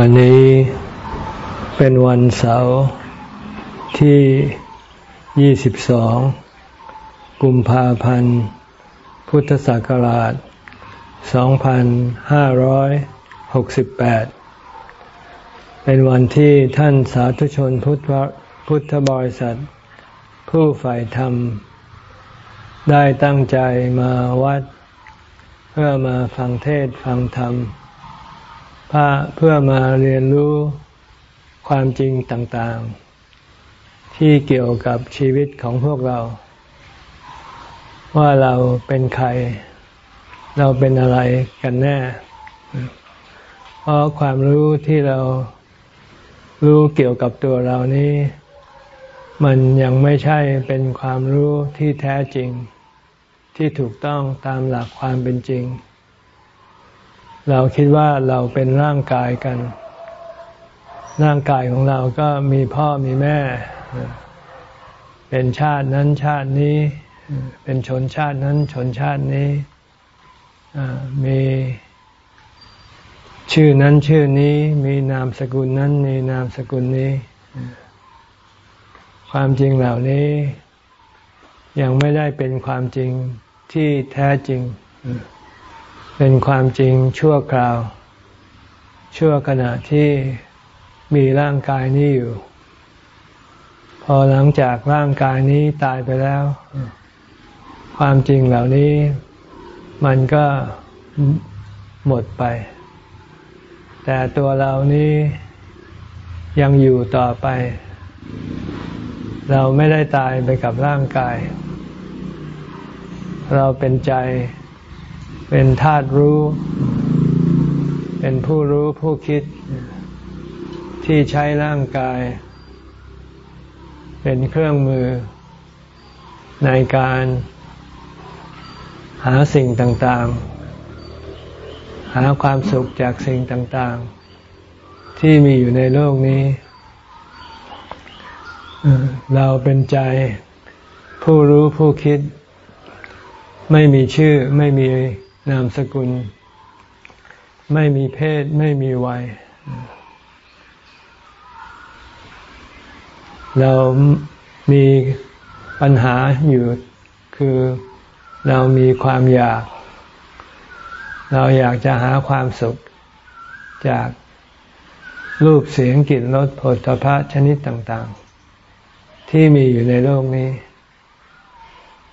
วันนี้เป็นวันเสาร์ที่ 22 กุมภาพันธ์ พุทธศักราช 2568 เป็นวันที่ท่านสาธุชนพุทธพุทธบริษัท ผู้ฝ่ายธรรม ได้ตั้งใจมาวัด เพื่อมาฟังเทศฟังธรรม เพื่อมาเรียนรู้ความจริงต่างๆ ที่เกี่ยวกับชีวิตของพวกเรา ว่าเราเป็นใคร เราเป็นอะไรกันแน่ เพราะความรู้ที่เรารู้เกี่ยวกับตัวเรานี้ มันยังไม่ใช่เป็นความรู้ที่แท้จริง ที่ถูกต้องตามหลักความเป็นจริง เราคิดว่าเราเป็นร่างกายกัน ร่างกายของเราก็มีพ่อมีแม่ เป็นชาตินั้นชาตินี้ เป็นชนชาตินั้นชนชาตินี้ มีชื่อนั้นชื่อนี้มีนามสกุลนั้นมีนามสกุลนี้ ความจริงเหล่านี้ ยังไม่ได้เป็นความจริงที่แท้จริง เป็นความจริงชั่วคราว ชั่วขณะที่มีร่างกายนี้อยู่ พอหลังจากร่างกายนี้ตายไปแล้ว ความจริงเหล่านี้ มันก็หมดไป แต่ตัวเรานี้ยังอยู่ต่อไป เราไม่ได้ตายไปกับร่างกาย เราเป็นใจ เป็นธาตุรู้ เป็นผู้รู้ผู้คิด ที่ใช้ร่างกาย เป็นเครื่องมือ ในการหาสิ่งต่างๆ หาความสุขจากสิ่งต่างๆ ที่มีอยู่ในโลกนี้ เราเป็นใจ ผู้รู้ผู้คิด ไม่มีชื่อไม่มี นามสกุล ไม่มีเพศ ไม่มีวัย เรามีปัญหาอยู่คือเรามีความอยาก เราอยากจะหาความสุขจากรูปเสียงกลิ่นรสผลพระชนิดต่างๆ ที่มีอยู่ในโลกนี้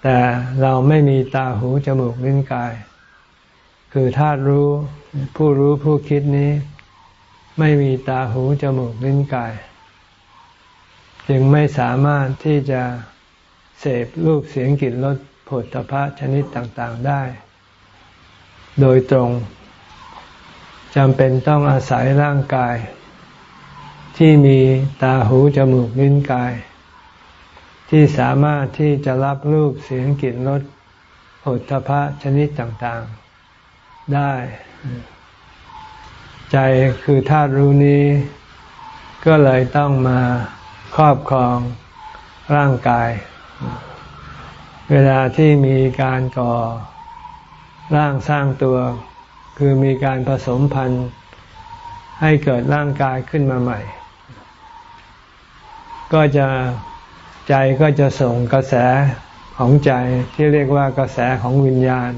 แต่เราไม่มีตาหูจมูกลิ้นกาย คือธาตุรู้ ผู้รู้ผู้คิดนี้ ไม่มีตาหูจมูกลิ้นกาย จึงไม่สามารถที่จะเสพรูปเสียงกลิ่นรสผลตภะชนิดต่างๆได้ โดยตรงจำเป็นต้องอาศัยร่างกาย ที่มีตาหูจมูกลิ้นกาย ที่สามารถที่จะรับรูปเสียงกลิ่นรสผลตภะชนิดต่างๆ ได้ ใจคือธาตุรู้นี้ ก็เลยต้องมาครอบครองร่างกาย เวลาที่มีการก่อร่างสร้างตัว คือมีการผสมพันธุ์ ให้เกิดร่างกายขึ้นมาใหม่ ก็จะใจก็จะส่งกระแสของใจที่เรียกว่ากระแสของวิญญาณ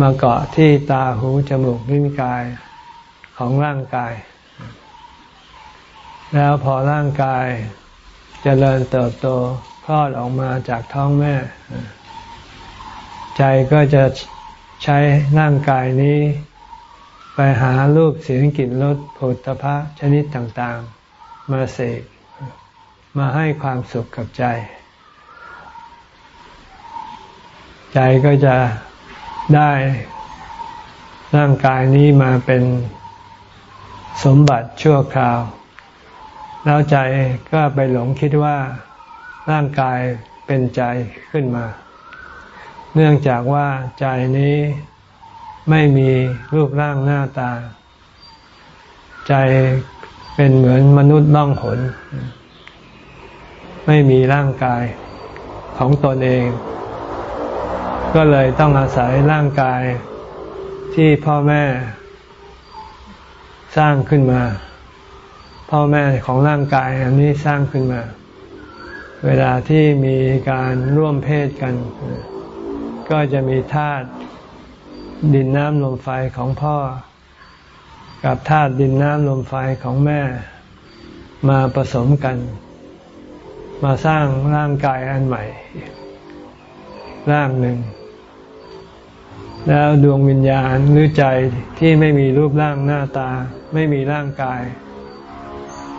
มาเกาะที่ตาหูจมูกลิ้นกายของร่างกาย แล้วพอร่างกายจเจริญเติบโตคลอดออกมาจากท้องแม่ ใจก็จะใช้ร่างกายนี้ ไปหารูปเสียงกลิ่นรสผลพะชนิดต่างๆ มาเสกมาให้ความสุขกับใจ ใจก็จะ ได้ร่างกายนี้มาเป็นสมบัติชั่วคราว แล้วใจก็ไปหลงคิดว่าร่างกายเป็นใจขึ้นมา เนื่องจากว่าใจนี้ไม่มีรูปร่างหน้าตา ใจเป็นเหมือนมนุษย์ล่องหน ไม่มีร่างกายของตนเอง ก็เลยต้องอาศัยร่างกายที่พ่อแม่สร้างขึ้นมา พ่อแม่ของร่างกายอันนี้สร้างขึ้นมา เวลาที่มีการร่วมเพศกัน ก็จะมีธาตุดินน้ำลมไฟของพ่อ กับธาตุดินน้ำลมไฟของแม่มาผสมกัน มาสร้างร่างกายอันใหม่ ร่างหนึ่ง แล้วดวงวิญญาณหรือใจที่ไม่มีรูปร่างหน้าตา ไม่มีร่างกาย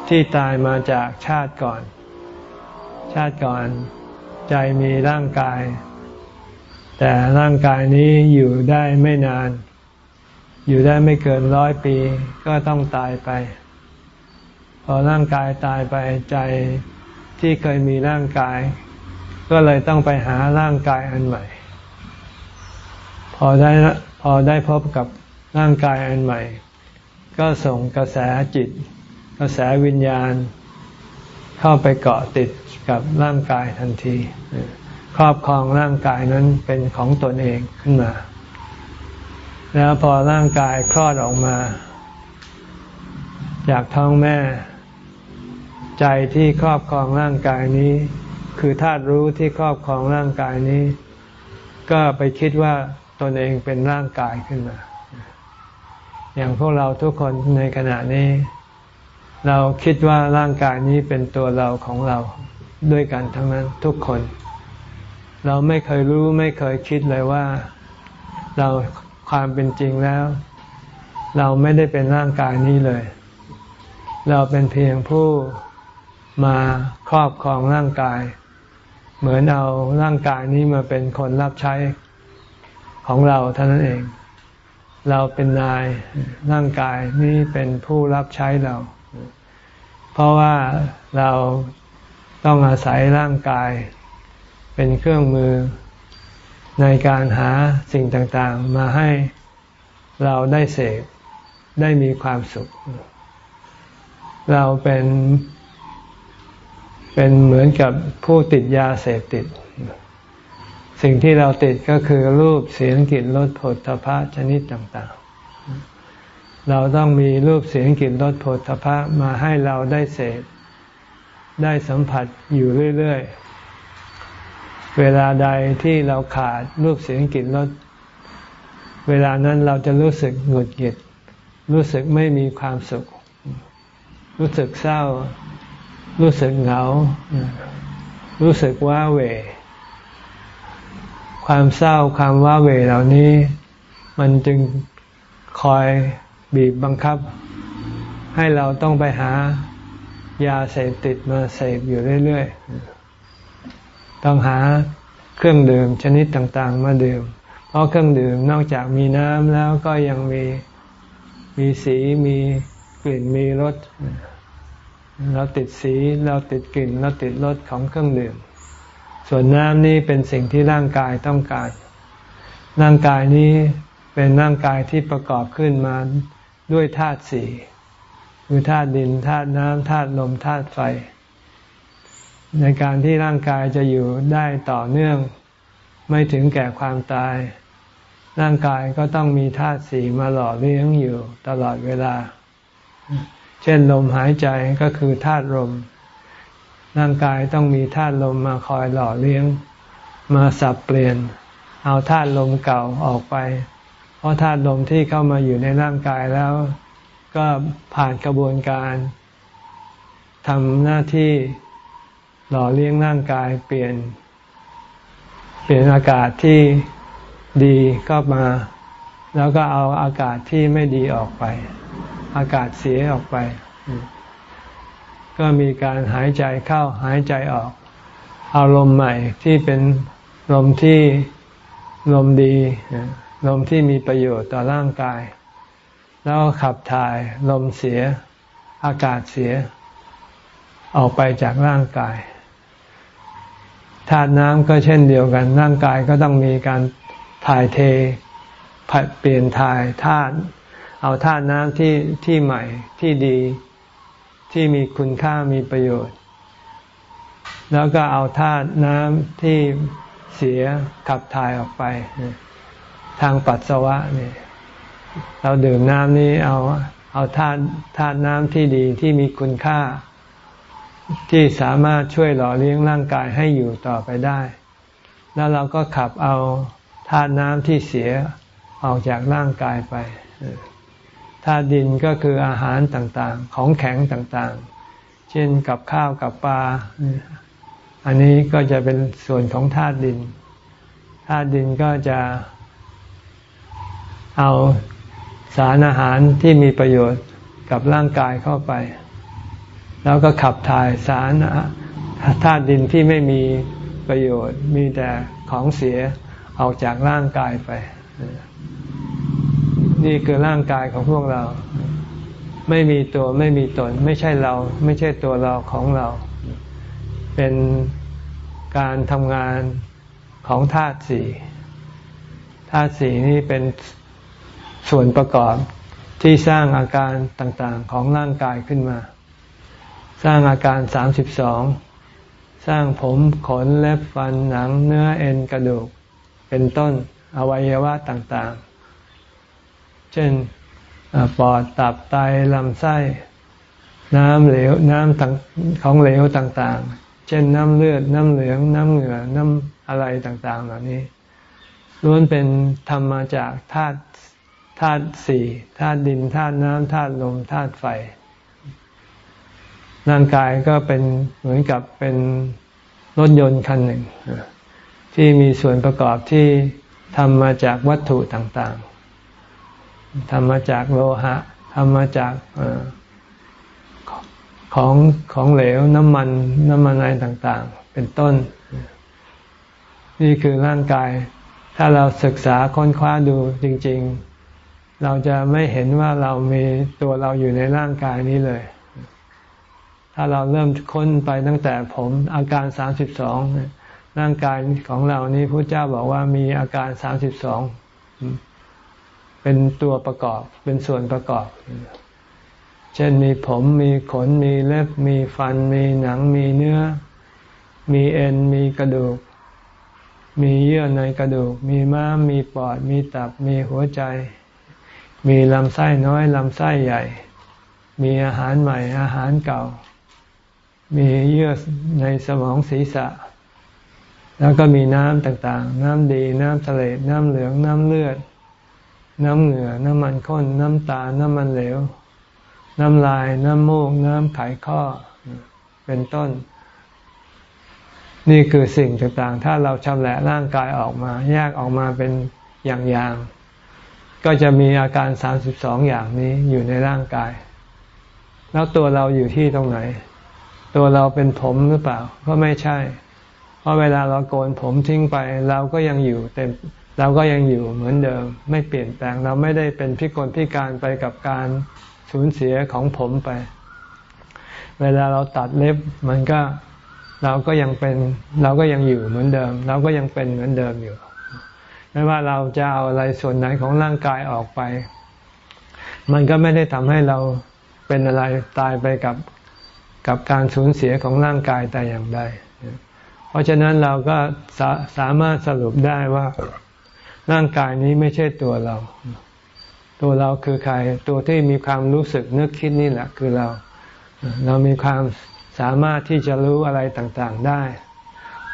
ที่ตายมาจากชาติก่อน ชาติก่อน ใจมีร่างกาย แต่ร่างกายนี้อยู่ได้ไม่นาน อยู่ได้ไม่เกินร้อยปี ก็ต้องตายไป พอร่างกายตายไปใจที่เคยมีร่างกาย ก็เลยต้องไปหาร่างกายอันใหม่ พอได้พอได้พบกับร่างกายอันใหม่ ก็ส่งกระแสจิต กระแสวิญญาณ เข้าไปเกาะติดกับร่างกายทันที ครอบครองร่างกายนั้นเป็นของตนเองขึ้นมา แล้วพอร่างกายคลอดออกมา จากท้องแม่ ใจที่ครอบครองร่างกายนี้ คือธาตุรู้ที่ครอบครองร่างกายนี้ ก็ไปคิดว่า ตนเองเป็นร่างกายขึ้นมา อย่างพวกเราทุกคนในขณะนี้ เราคิดว่าร่างกายนี้เป็นตัวเราของเราด้วยกันทั้งนั้นทุกคน เราไม่เคยรู้ไม่เคยคิดเลยว่า เราความเป็นจริงแล้ว เราไม่ได้เป็นร่างกายนี้เลย เราเป็นเพียงผู้มาครอบครองร่างกาย เหมือนเอาร่างกายนี้มาเป็นคนรับใช้ ของเราเท่านั้นเอง เราเป็นนายร่างกายนี้เป็นผู้รับใช้เรา เพราะว่าเราต้องอาศัยร่างกาย เป็นเครื่องมือในการหาสิ่งต่างๆ มาให้เราได้เสพได้มีความสุข เราเป็นเป็นเหมือนกับผู้ติดยาเสพติด สิ่งที่เราติดก็คือรูปเสียงกลิ่นรสผลทพะชนิดต่างๆ เราต้องมีรูปเสียงกลิ่นรสผลทพะมาให้เราได้เสพได้สัมผัสอยู่เรื่อยๆ เวลาใดที่เราขาดรูปเสียงกลิ่นรสเวลานั้นเราจะรู้สึกหงุดหงิด รู้สึกไม่มีความสุข รู้สึกเศร้า รู้สึกเหงา รู้สึกว้าเหว ความเศร้าความว้าเหวเหล่านี้ มันจึงคอยบีบบังคับ ให้เราต้องไปหายาเสพติดมาเสพอยู่เรื่อยๆ ต้องหาเครื่องดื่มชนิดต่างๆ มาดื่ม เพราะเครื่องดื่มนอกจากมีน้ำแล้วก็ยังมีมีสีมีกลิ่นมีรสเราติดสีเราติดกลิ่นเราติดรสของเครื่องดื่ม ส่วนน้ำนี่เป็นสิ่งที่ร่างกายต้องการ ร่างกายนี้เป็นร่างกายที่ประกอบขึ้นมาด้วยธาตุสี่คือธาตุดินธาตุน้ำธาตุลมธาตุไฟ ในการที่ร่างกายจะอยู่ได้ต่อเนื่อง ไม่ถึงแก่ความตาย ร่างกายก็ต้องมีธาตุสี่มาหล่อเลี้ยงอยู่ตลอดเวลา เช่นลมหายใจก็คือธาตุลม ร่างกายต้องมีธาตุลมมาคอยหล่อเลี้ยง มาสับเปลี่ยน เอาธาตุลมเก่าออกไป เพราะธาตุลมที่เข้ามาอยู่ในร่างกายแล้ว ก็ผ่านกระบวนการทำหน้าที่หล่อเลี้ยงร่างกายเปลี่ยน เปลี่ยนอากาศที่ดีก็มา แล้วก็เอาอากาศที่ไม่ดีออกไป อากาศเสียออกไป ก็มีการหายใจเข้าหายใจออกเอาลมใหม่ที่เป็นลมที่ลมดี ลมที่มีประโยชน์ต่อร่างกาย แล้วขับถ่ายลมเสีย อากาศเสีย ออกไปจากร่างกายธาตุน้ำก็เช่นเดียวกัน ร่างกายก็ต้องมีการถ่ายเทเปลี่ยนถ่ายธาตุเอาธาตุน้ำที่ที่ใหม่ที่ดี ที่มีคุณค่ามีประโยชน์ แล้วก็เอาธาตุน้ำที่เสียขับถ่ายออกไป ทางปัสสาวะเนี่ยเราดื่มน้ำนี้เอาเอาธาตุธาตุน้ำที่ดีที่มีคุณค่า ที่สามารถช่วยหล่อเลี้ยงร่างกายให้อยู่ต่อไปได้ แล้วเราก็ขับเอาธาตุน้ำที่เสียออกจากร่างกายไป ธาตุดินก็คืออาหารต่างๆ ของแข็งต่างๆ เช่นกับข้าวกับปลา อันนี้ก็จะเป็นส่วนของธาตุดิน ธาตุดินก็จะเอาสารอาหารที่มีประโยชน์กับร่างกายเข้าไป แล้วก็ขับถ่ายสารธาตุดินที่ไม่มีประโยชน์ มีแต่ของเสียออกจากร่างกายไป นี่คือร่างกายของพวกเรา ไม่มีตัวไม่มีตน ไม่ใช่เรา ไม่ใช่ตัวเราของเรา เป็นการทำงานของธาตุสี่ธาตุสี่นี่เป็นส่วนประกอบที่สร้างอาการต่างๆของร่างกายขึ้นมา สร้างอาการสามสิบสองสร้างผมขนเล็บฟันหนังเนื้อเอ็นกระดูก เป็นต้นอวัยวะต่างๆ เช่นปอดตับไตลำไส้ น้ำเหลวน้ำของเหลวต่างๆ เช่นน้ำเลือด น้ำเหลือง น้ำเหงื่อน้ำอะไรต่างๆ เหล่านี้ล้วนเป็นทำมาจากธาตุธาตุสี่ธาตุดินธาตุน้ำธาตุลมธาตุไฟ ร่างกายก็เป็นเหมือนกับเป็นรถยนต์คันหนึ่ง ที่มีส่วนประกอบที่ทำมาจากวัตถุต่างๆ ทำมาจากโลหะทำมาจากของของเหลวน้ำมันน้ำมันอะไรต่าง ๆ เป็นต้น นี่คือร่างกาย ถ้าเราศึกษาค้นคว้าดูจริง ๆ เราจะไม่เห็นว่าเรามีตัวเราอยู่ในร่างกายนี้เลย ถ้าเราเริ่มค้นไปตั้งแต่ผมอาการสามสิบสองร่างกายของเรานี้พระเจ้าบอกว่ามีอาการสามสิบสอง เป็นตัวประกอบเป็นส่วนประกอบ เช่นมีผมมีขนมีเล็บมีฟัน มีหนังมีเนื้อ มีเอ็นมีกระดูก มีเยื่อในกระดูก มีม้ามมีปอด มีตับมีหัวใจ มีลำไส้น้อยลำไส้ใหญ่ มีอาหารใหม่อาหารเก่า มีเยื่อในสมองศีรษะแล้วก็มีน้ำต่างๆ น้ำดี น้ำทะเล น้ำเหลือง น้ำเลือด น้ำเหงื่อ น้ำมันข้น น้ำตา น้ำมันเหลว น้ำลาย น้ำมูก น้ำไขข้อ เป็นต้น นี่คือสิ่งต่างๆ ถ้าเราชำแหละร่างกายออกมา แยกออกมาเป็นอย่างๆ ก็จะมีอาการสามสิบสองอย่างนี้อยู่ในร่างกาย แล้วตัวเราอยู่ที่ตรงไหน ตัวเราเป็นผมหรือเปล่า ก็ไม่ใช่ เพราะเวลาเราโกนผมทิ้งไป เราก็ยังอยู่เต็ม เราก็ยังอยู่เหมือนเดิมไม่เปลี่ยนแปลงเราไม่ได้เป็นพิกลพิการไปกับการสูญเสียของผมไป เวลาเราตัดเล็บมันก็เราก็ยังเป็นเราก็ยังอยู่เหมือนเดิม เราก็ยังเป็นเหมือนเดิมอยู่ไม่ว่าเราจะเอาอะไรส่วนไหนของร่างกายออกไป มันก็ไม่ได้ทำให้เราเป็นอะไรตายไปกับกับการสูญเสียของร่างกายแต่อย่างใดเพราะฉะนั้นเราก็สาสามารถสรุปได้ว่า ร่างกายนี้ไม่ใช่ตัวเรา ตัวเราคือใคร ตัวที่มีความรู้สึกนึกคิดนี่แหละคือเรา เรามีความสามารถที่จะรู้อะไรต่างๆได้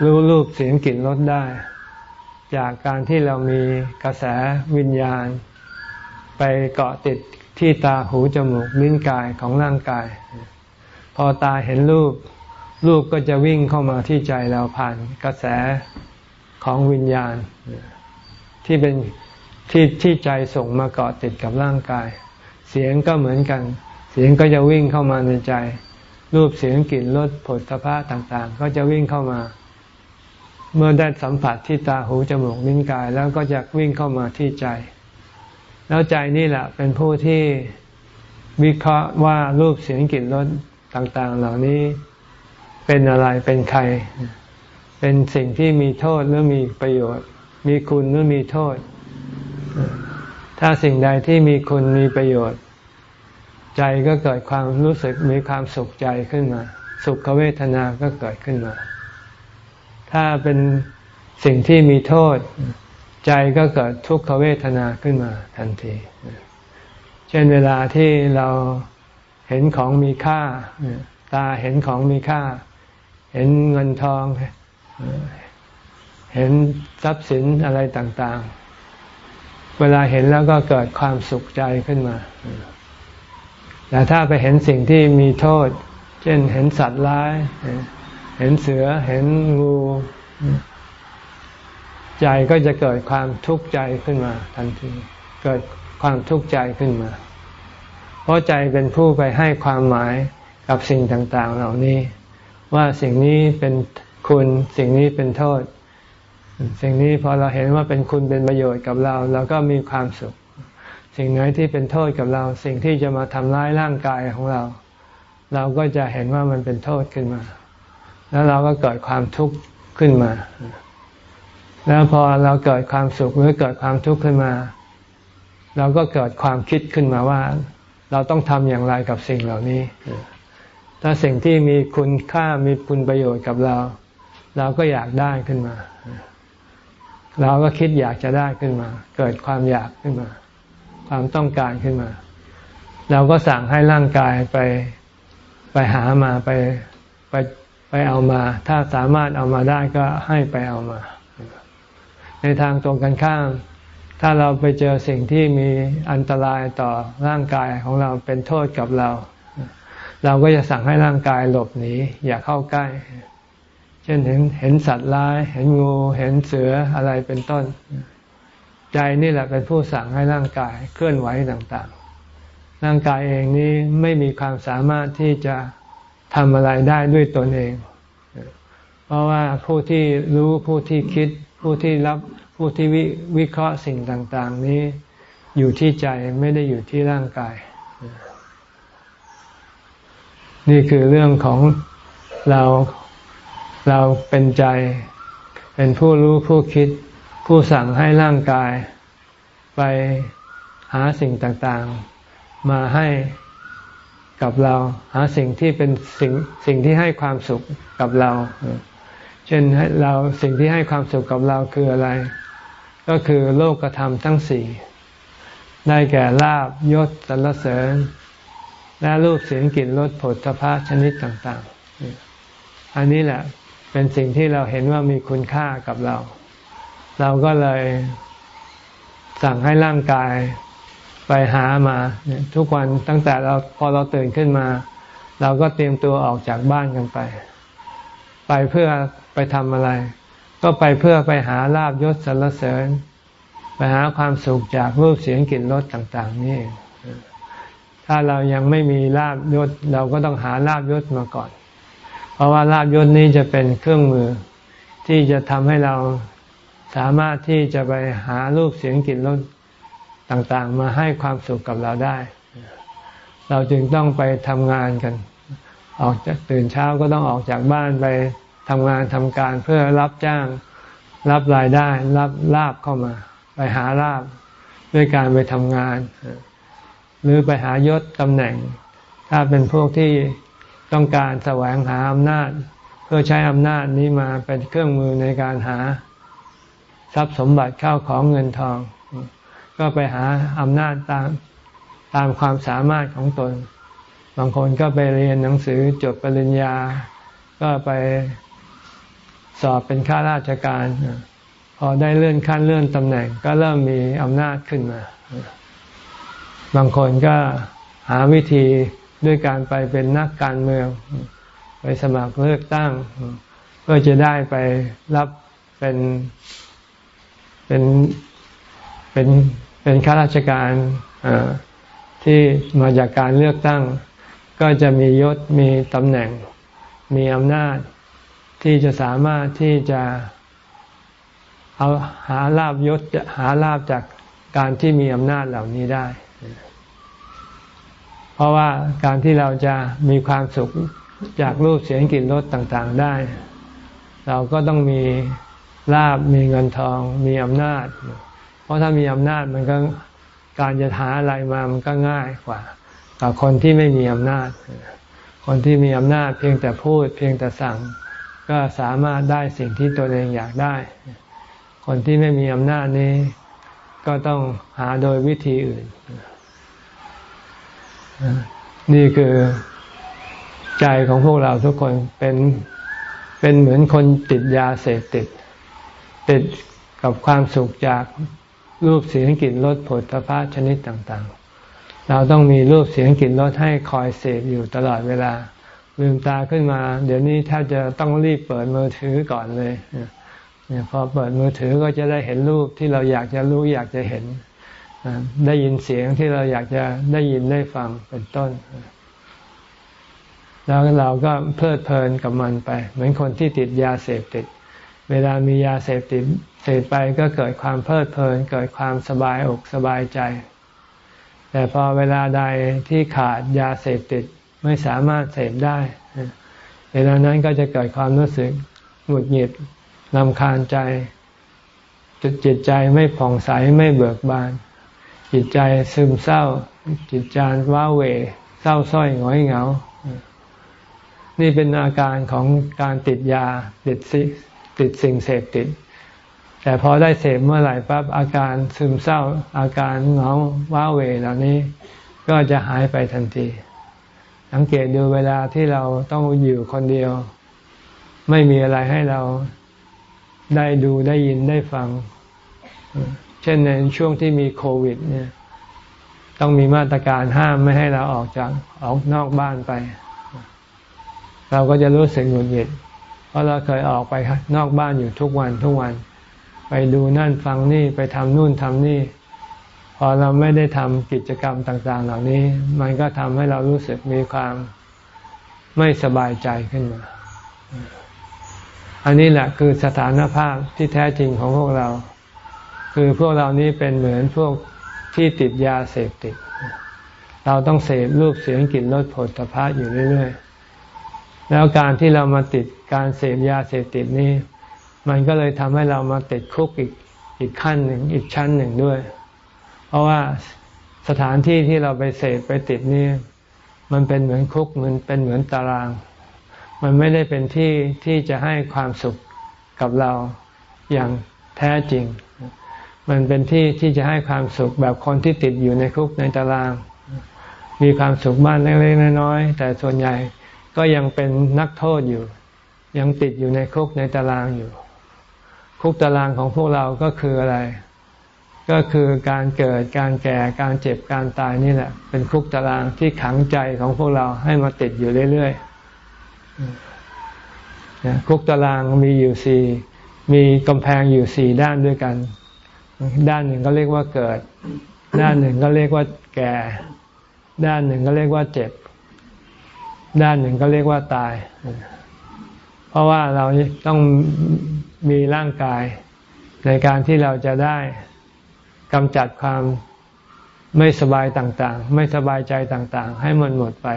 รู้รูปเสียงกลิ่นรสได้ จากการที่เรามีกระแสวิญญาณ ไปเกาะติดที่ตาหูจมูกลิ้นกายของร่างกาย พอตาเห็นรูป รูปก็จะวิ่งเข้ามาที่ใจเราผ่านกระแสของวิญญาณ ที่เป็นที่ที่ใจส่งมาเกาะติดกับร่างกาย เสียงก็เหมือนกัน เสียงก็จะวิ่งเข้ามาในใจ รูปเสียงกลิ่นรสผลสะพะต่างๆ ก็จะวิ่งเข้ามา เมื่อได้สัมผัสที่ตาหูจมูกลิ้นกาย แล้วก็จะวิ่งเข้ามาที่ใจ แล้วใจนี่แหละเป็นผู้ที่วิเคราะห์ว่ารูปเสียงกลิ่นรสต่างๆ เหล่านี้เป็นอะไรเป็นใคร เป็นสิ่งที่มีโทษหรือมีประโยชน์ มีคุณหรือมีโทษ ถ้าสิ่งใดที่มีคุณมีประโยชน์ ใจก็เกิดความรู้สึกมีความสุขใจขึ้นมา สุขเวทนาก็เกิดขึ้นมา ถ้าเป็นสิ่งที่มีโทษ ใจก็เกิดทุกขเวทนาขึ้นมาทันที เช่นเวลาที่เราเห็นของมีค่า ตาเห็นของมีค่า เห็นเงินทอง เห็นทรัพย์สินอะไรต่างๆ เวลาเห็นแล้วก็เกิดความสุขใจขึ้นมา แต่ถ้าไปเห็นสิ่งที่มีโทษ เช่นเห็นสัตว์ร้าย เห็นเสือ เห็นงู ใจก็จะเกิดความทุกข์ใจขึ้นมา ทันที เกิดความทุกข์ใจขึ้นมา เพราะใจเป็นผู้ไปให้ความหมายกับสิ่งต่างๆ เหล่านี้ ว่าสิ่งนี้เป็นคุณ สิ่งนี้เป็นโทษ สิ่งนี้พอเราเห็นว่าเป็นคุณเป็นประโยชน์กับเราเราก็มีความสุข สิ่งไหนที่เป็นโทษกับเรา สิ่งที่จะมาทำร้ายร่างกายของเรา เราก็จะเห็นว่ามันเป็นโทษขึ้นมา แล้วเราก็เกิดความทุกข์ขึ้นมา แล้วพอเราเกิดความสุขหรือเกิดความทุกข์ขึ้นมา เราก็เกิดความคิดขึ้นมาว่า เราต้องทำอย่างไรกับสิ่งเหล่านี้ ถ้าสิ่งที่มีคุณค่ามีคุณประโยชน์กับเรา เราก็อยากได้ขึ้นมา เราก็คิดอยากจะได้ขึ้นมา เกิดความอยากขึ้นมา ความต้องการขึ้นมา เราก็สั่งให้ร่างกายไปไปหามาไปไปไปเอามา ถ้าสามารถเอามาได้ก็ให้ไปเอามา ในทางตรงกันข้าม ถ้าเราไปเจอสิ่งที่มีอันตรายต่อร่างกายของเราเป็นโทษกับเรา เราก็จะสั่งให้ร่างกายหลบหนีอย่าเข้าใกล้ ช่นเห็นเห็นสัตว์ร้าย เห็นงู เห็นเสืออะไรเป็นต้น ใจนี่แหละเป็นผู้สั่งให้ร่างกายเคลื่อนไหวต่างๆ ร่างกายเองนี้ไม่มีความสามารถที่จะทำอะไรได้ด้วยตนเอง เพราะว่าผู้ที่รู้ผู้ที่คิด ผู้ที่รับผู้ที่วิวเคราะห์สิ่งต่างๆ นี้อยู่ที่ใจไม่ได้อยู่ที่ร่างกาย นี่คือเรื่องของเรา เราเป็นใจ เป็นผู้รู้ผู้คิด ผู้สั่งให้ร่างกาย ไปหาสิ่งต่างๆ มาให้กับเรา หาสิ่งที่เป็นสิ่งสิ่งที่ให้ความสุขกับเรา เช่นเราสิ่งที่ให้ความสุขกับเราคืออะไร ก็คือโลกธรรมทั้งสี่ได้แก่ลาบยศสรรเสริญ และรูปเสียงกลิ่นรสผลทพะชนิดต่าง ๆ อันนี้แหละ เป็นสิ่งที่เราเห็นว่ามีคุณค่ากับเรา เราก็เลยสั่งให้ร่างกายไปหามา ทุกวันตั้งแต่เราพอเราตื่นขึ้นมา เราก็เตรียมตัวออกจากบ้านกันไป ไปเพื่อไปทำอะไร ก็ไปเพื่อไปหาลาบยศสรรเสริญ ไปหาความสุขจากรูปเสียงกลิ่นรสต่าง ๆ นี่ถ้าเรายังไม่มีลาบยศ เราก็ต้องหาลาบยศมาก่อน ราะว่าลาบยศนี้จะเป็นเครื่องมือ ที่จะทำให้เราสามารถที่จะไปหารูปเสียงกลิ่นรสต่างๆ มาให้ความสุขกับเราได้ เราจึงต้องไปทำงานกัน ออกจากตื่นเช้าก็ต้องออกจากบ้านไปทำงานทำการเพื่อรับจ้าง รับรายได้ รับลาบเข้ามา ไปหาลาบด้วยการไปทำงาน หรือไปหายศตำแหน่ง ถ้าเป็นพวกที่ ต้องการแสวงหาอำนาจ เพื่อใช้อำนาจนี้มาเป็นเครื่องมือในการหาทรัพย์สมบัติเข้าของเงินทอง ก็ไปหาอำนาจตามตามความสามารถของตน บางคนก็ไปเรียนหนังสือจบปริญญา ก็ไปสอบเป็นข้าราชการ พอได้เลื่อนขั้นเลื่อนตำแหน่ง ก็เริ่มมีอำนาจขึ้นมา บางคนก็หาวิธี ด้วยการไปเป็นนักการเมือง ไปสมัครเลือกตั้ง เพื่อจะได้ไปรับเป็นเป็นเป็นเป็นข้าราชการที่มาจากการเลือกตั้ง ก็จะมียศมีตำแหน่ง มีอำนาจ ที่จะสามารถที่จะเอาหาลาบยศหาลาบจากการที่มีอำนาจเหล่านี้ได้ ราะว่าการที่เราจะมีความสุขจากรูปเสียงกลิ่นรสต่างๆได้ เราก็ต้องมีลาบมีเงินทอง มีอำนาจ เพราะถ้ามีอำนาจมันก็การจะหาอะไรมามันก็ง่ายกว่ากับคนที่ไม่มีอำนาจ คนที่มีอำนาจเพียงแต่พูดเพียงแต่สั่ง ก็สามารถได้สิ่งที่ตัวเองอยากได้ คนที่ไม่มีอำนาจนี้ ก็ต้องหาโดยวิธีอื่น นี่คือใจของพวกเราทุกคนเป็นเป็นเหมือนคนติดยาเสพติด ติดกับความสุขจากรูปเสียงกลิ่นรสผลพระชนิดต่างๆ เราต้องมีรูปเสียงกลิ่นรสให้คอยเสพอยู่ตลอดเวลา ลืมตาขึ้นมา เดี๋ยวนี้ถ้าจะต้องรีบเปิดมือถือก่อนเลยเนี่ยพอเปิดมือถือก็จะได้เห็นรูปที่เราอยากจะรู้อยากจะเห็น ได้ยินเสียงที่เราอยากจะได้ยินได้ฟังเป็นต้น แล้วเราก็เพลิดเพลินกับมันไป เหมือนคนที่ติดยาเสพติด เวลามียาเสพติดเสพไปก็เกิดความเพลิดเพลิน เกิดความสบายอกสบายใจ แต่พอเวลาใดที่ขาดยาเสพติดไม่สามารถเสพได้ เวลานั้นก็จะเกิดความรู้สึกหงุดหงิดลำคาญใจจิตใจไม่ผ่องใสไม่เบิกบาน จิตใจซึมเศร้า จิตใจว้าเหวเศร้าส้อยหงอยเหงา นี่เป็นอาการของการติดยาติดสิติดสิ่งเสพติด แต่พอได้เสพเมื่อไหร่ปั๊บอาการซึมเศร้า อาการเหงาว้าเหวเหล่านี้ ก็จะหายไปทันทีสังเกตดูเวลาที่เราต้องอยู่คนเดียว ไม่มีอะไรให้เราได้ดูได้ยินได้ฟัง เช่นในช่วงที่มีโควิด เนี่ย ต้องมีมาตรการห้ามไม่ให้เราออกจากออกนอกบ้านไป เราก็จะรู้สึกหงุดหงิด เพราะเราเคยออกไปนอกบ้านอยู่ทุกวันทุกวัน ไปดูนั่นฟังนี่ไปทำนู่นทำนี่ พอเราไม่ได้ทำกิจกรรมต่าง ๆ เหล่านี้ มันก็ทำให้เรารู้สึกมีความไม่สบายใจขึ้นมา อันนี้แหละคือสถานภาพที่แท้จริงของพวกเรา คือพวกเรานี้เป็นเหมือนพวกที่ติดยาเสพติด เราต้องเสพรูปเสียงกลิ่นรสผลตภะอยู่เรื่อยๆ แล้วการที่เรามาติดการเสพยาเสพติดนี้ มันก็เลยทำให้เรามาติดคุกอีกอีกขั้นหนึ่งอีกชั้นหนึ่งด้วย เพราะว่าสถานที่ที่เราไปเสพไปติดนี่มันเป็นเหมือนคุกมันเป็นเหมือนตาราง มันไม่ได้เป็นที่ที่จะให้ความสุขกับเราอย่างแท้จริง มันเป็นที่ที่จะให้ความสุขแบบคนที่ติดอยู่ในคุกในตาราง มีความสุขบ้านเล็กๆน้อยๆแต่ส่วนใหญ่ก็ยังเป็นนักโทษอยู่ ยังติดอยู่ในคุกในตารางอยู่ คุกตารางของพวกเราก็คืออะไร ก็คือการเกิดการแก่การเจ็บการตายนี่แหละ เป็นคุกตารางที่ขังใจของพวกเราให้มาติดอยู่เรื่อยๆคุกตารางมีอยู่สี่มีกำแพงอยู่สี่ด้านด้วยกัน ด้านหนึ่งก็เรียกว่าเกิด ด้านหนึ่งก็เรียกว่าแก่ ด้านหนึ่งก็เรียกว่าเจ็บ ด้านหนึ่งก็เรียกว่าตาย เพราะว่าเราต้องมีร่างกายในการที่เราจะได้กำจัดความไม่สบายต่างๆ ไม่สบายใจต่างๆ ให้มันหมดไป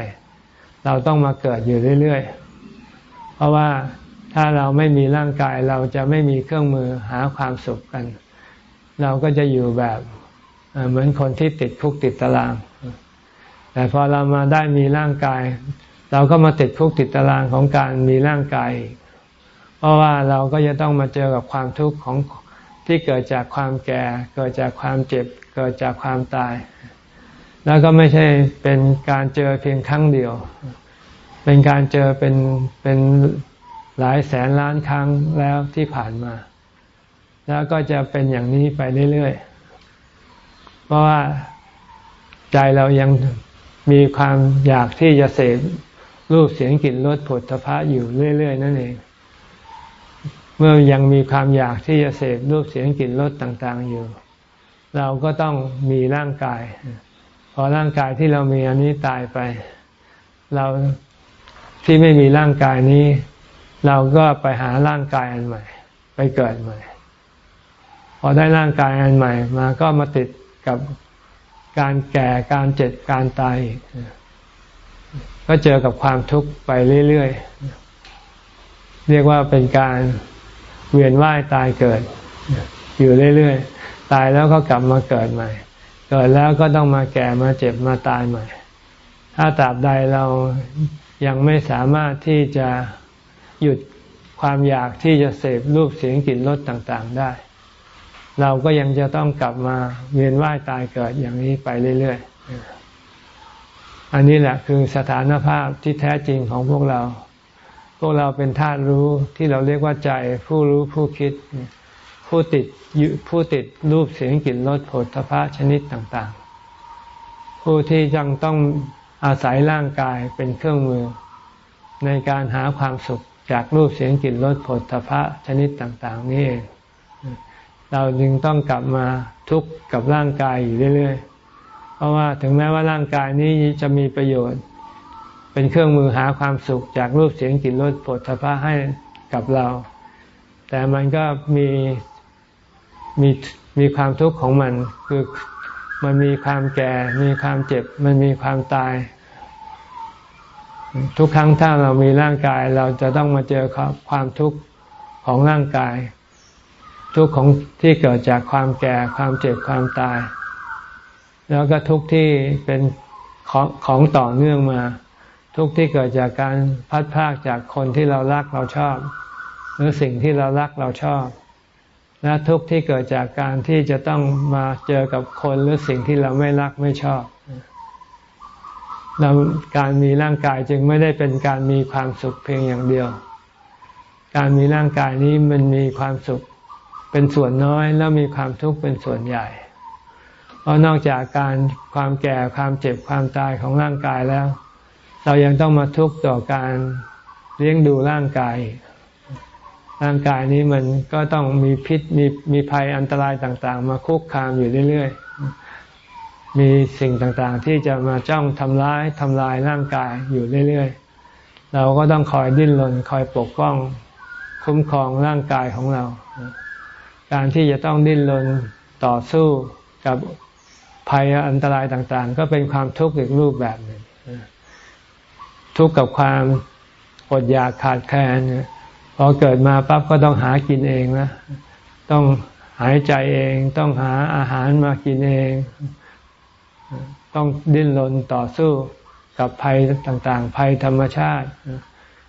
เราต้องมาเกิดอยู่เรื่อยๆ เพราะว่าถ้าเราไม่มีร่างกายเราจะไม่มีเครื่องมือหาความสุขกัน เราก็จะอยู่แบบเหมือนคนที่ติดคุกติดตาราง แต่พอเรามาได้มีร่างกาย เราก็มาติดคุกติดตารางของการมีร่างกาย เพราะว่าเราก็จะต้องมาเจอกับความทุกข์ของที่เกิดจากความแก่ เกิดจากความเจ็บ เกิดจากความตาย แล้วก็ไม่ใช่เป็นการเจอเพียงครั้งเดียว เป็นการเจอเป็นเป็นหลายแสนล้านครั้งแล้วที่ผ่านมา แล้วก็จะเป็นอย่างนี้ไปเรื่อยๆ เพราะว่าใจเรายังมีความอยากที่จะเสพรูปเสียงกลิ่นรสผลทพะอยู่เรื่อย ๆ นั่นเอง เมื่อยังมีความอยากที่จะเสพรูปเสียงกลิ่นรสต่าง ๆ อยู่ เราก็ต้องมีร่างกาย พอร่างกายที่เรามีอันนี้ตายไป เราที่ไม่มีร่างกายนี้ เราก็ไปหาร่างกายอันใหม่ ไปเกิดใหม่ อได้ร่างกายอันใหม่มาก็มาติดกับการแก่การเจ็บการตายอีกก็เจอกับความทุกข์ไปเรื่อยๆ เรียกว่าเป็นการเวียนว่ายตายเกิด อยู่เรื่อยๆ ตายแล้วก็กลับมาเกิดใหม่ เกิดแล้วก็ต้องมาแก่มาเจ็บมาตายใหม่ ถ้าตราบใดเรายังไม่สามารถที่จะหยุดความอยากที่จะเสพรูปเสียงกลิ่นรสต่างๆได้ เราก็ยังจะต้องกลับมาเวียนว่ายตายเกิดอย่างนี้ไปเรื่อยๆ อันนี้แหละคือสถานภาพที่แท้จริงของพวกเรา พวกเราเป็นธาตุรู้ที่เราเรียกว่าใจผู้รู้ผู้คิด ผู้ติดผู้ติดรูปเสียงกลิ่นรสผลพระชนิดต่างๆ ผู้ที่ยังต้องอาศัยร่างกายเป็นเครื่องมือ ในการหาความสุขจากรูปเสียงกลิ่นรสผลพระชนิดต่าง ๆ นี่เอง เราจึงต้องกลับมาทุกข์กับร่างกายอยู่เรื่อยๆ เพราะว่าถึงแม้ว่าร่างกายนี้จะมีประโยชน์ เป็นเครื่องมือหาความสุขจากรูปเสียงกลิ่นรสผลพระให้กับเรา แต่มันก็มีมีมีความทุกข์ของมันคือมันมีความแก่ มีความเจ็บ มันมีความตาย ทุกครั้งถ้าเรามีร่างกายเราจะต้องมาเจอความทุกข์ของร่างกาย ทุกข์ของที่เกิดจากความแก่ความเจ็บความตาย แล้วก็ทุกข์ที่เป็นของของต่อเนื่องมา ทุกข์ที่เกิดจากการพัดพากจากคนที่เรารักเราชอบ หรือสิ่งที่เรารักเราชอบ และทุกข์ที่เกิดจากการที่จะต้องมาเจอกับคนหรือสิ่งที่เราไม่รักไม่ชอบเราการมีร่างกายจึงไม่ได้เป็นการมีความสุขเพียงอย่างเดียว การมีร่างกายนี้มันมีความสุข เป็นส่วนน้อยแล้วมีความทุกข์เป็นส่วนใหญ่ เพราะนอกจากการความแก่ความเจ็บความตายของร่างกายแล้ว เรายังต้องมาทุกข์ต่อการเลี้ยงดูร่างกาย ร่างกายนี้มันก็ต้องมีพิษมีมีภัยอันตรายต่าง ๆ มาคุกคามอยู่เรื่อย ๆ มีสิ่งต่างๆ ที่จะมาจ้องทำร้ายทำลายร่างกายอยู่เรื่อย ๆ เราก็ต้องคอยดิ้นรนคอยปกป้องคุ้มครองร่างกายของเรา การที่จะต้องดิ้นรนต่อสู้กับภัยอันตรายต่างๆ ก็เป็นความทุกข์อีกรูปแบบหนึ่งทุกข์กับความอดอยากขาดแคลนพอเกิดมาปั๊บก็ต้องหากินเองนะต้องหายใจเอง ต้องหาอาหารมากินเอง ต้องดิ้นรนต่อสู้กับภัยต่างๆ ภัยธรรมชาติ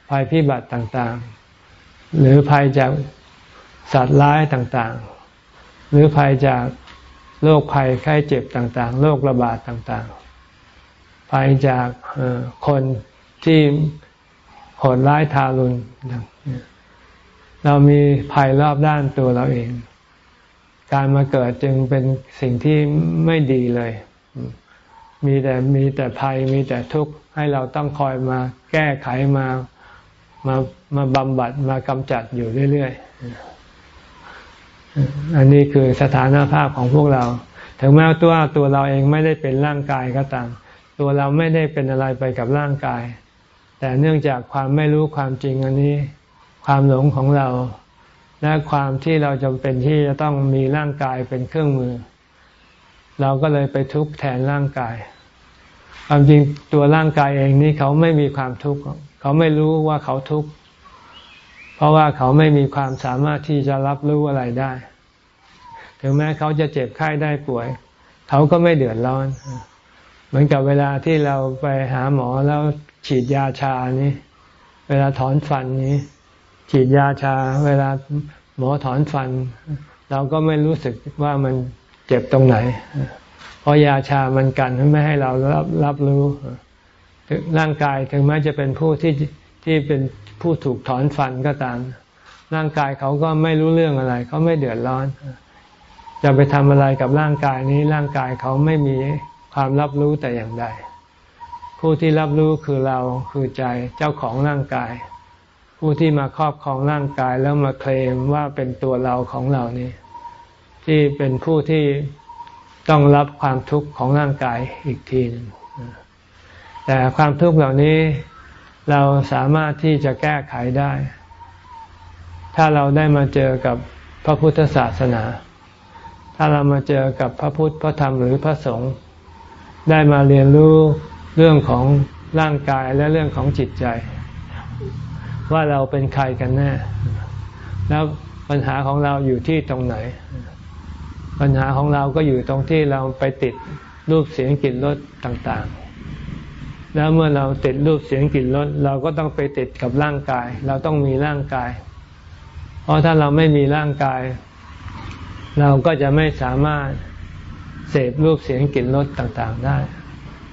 ภัยพิบัติต่างๆ หรือภัยจาก สัตว์ร้ายต่างๆ หรือภัยจากโรคภัยไข้เจ็บต่างๆ โรคระบาดต่างๆ ภัยจากคนที่โหดร้ายทารุณเรามีภัยรอบด้านตัวเราเอง การมาเกิดจึงเป็นสิ่งที่ไม่ดีเลย มีแต่มีแต่ภัยมีแต่ทุกข์ให้เราต้องคอยมาแก้ไขมามามาบำบัดมากำจัดอยู่เรื่อย ๆ อันนี้คือสถานภาพของพวกเรา ถึงแม้ตัวตัวเราเองไม่ได้เป็นร่างกายก็ตาม ตัวเราไม่ได้เป็นอะไรไปกับร่างกาย แต่เนื่องจากความไม่รู้ความจริงอันนี้ ความหลงของเรา และความที่เราจำเป็นที่จะต้องมีร่างกายเป็นเครื่องมือ เราก็เลยไปทุกข์แทนร่างกาย ความจริงตัวร่างกายเองนี่เขาไม่มีความทุกข์เขาไม่รู้ว่าเขาทุกข์ เพราะว่าเขาไม่มีความสามารถที่จะรับรู้อะไรได้ ถึงแม้เขาจะเจ็บไข้ได้ป่วย เขาก็ไม่เดือดร้อน เหมือนกับเวลาที่เราไปหาหมอแล้วฉีดยาชานี้ เวลาถอนฟันนี้ ฉีดยาชา เวลาหมอถอนฟัน เราก็ไม่รู้สึกว่ามันเจ็บตรงไหน เพราะยาชามันกันไม่ให้เรารับรับรู้ร่างกายถึงแม้จะเป็นผู้ที่ ที่เป็นผู้ถูกถอนฟันก็ตาม ร่างกายเขาก็ไม่รู้เรื่องอะไร เขาไม่เดือดร้อน จะไปทำอะไรกับร่างกายนี้ร่างกายเขาไม่มีความรับรู้แต่อย่างใด ผู้ที่รับรู้คือเราคือใจเจ้าของร่างกาย ผู้ที่มาครอบครองร่างกายแล้วมาเคลมว่าเป็นตัวเราของเรานี่ที่เป็นผู้ที่ต้องรับความทุกข์ของร่างกายอีกทีนึงแต่ความทุกข์เหล่านี้ เราสามารถที่จะแก้ไขได้ ถ้าเราได้มาเจอกับพระพุทธศาสนา ถ้าเรามาเจอกับพระพุทธพระธรรมหรือพระสงฆ์ได้มาเรียนรู้เรื่องของร่างกายและเรื่องของจิตใจ ว่าเราเป็นใครกันแน่ แล้วปัญหาของเราอยู่ที่ตรงไหน ปัญหาของเราก็อยู่ตรงที่เราไปติดรูปเสียงกลิ่นรสต่างๆ แล้วเมื่อเราติดรูปเสียงกลิ่นรสเราก็ต้องไปติดกับร่างกาย เราต้องมีร่างกาย เพราะถ้าเราไม่มีร่างกาย เราก็จะไม่สามารถเสพรูปเสียงกลิ่นรสต่างๆได้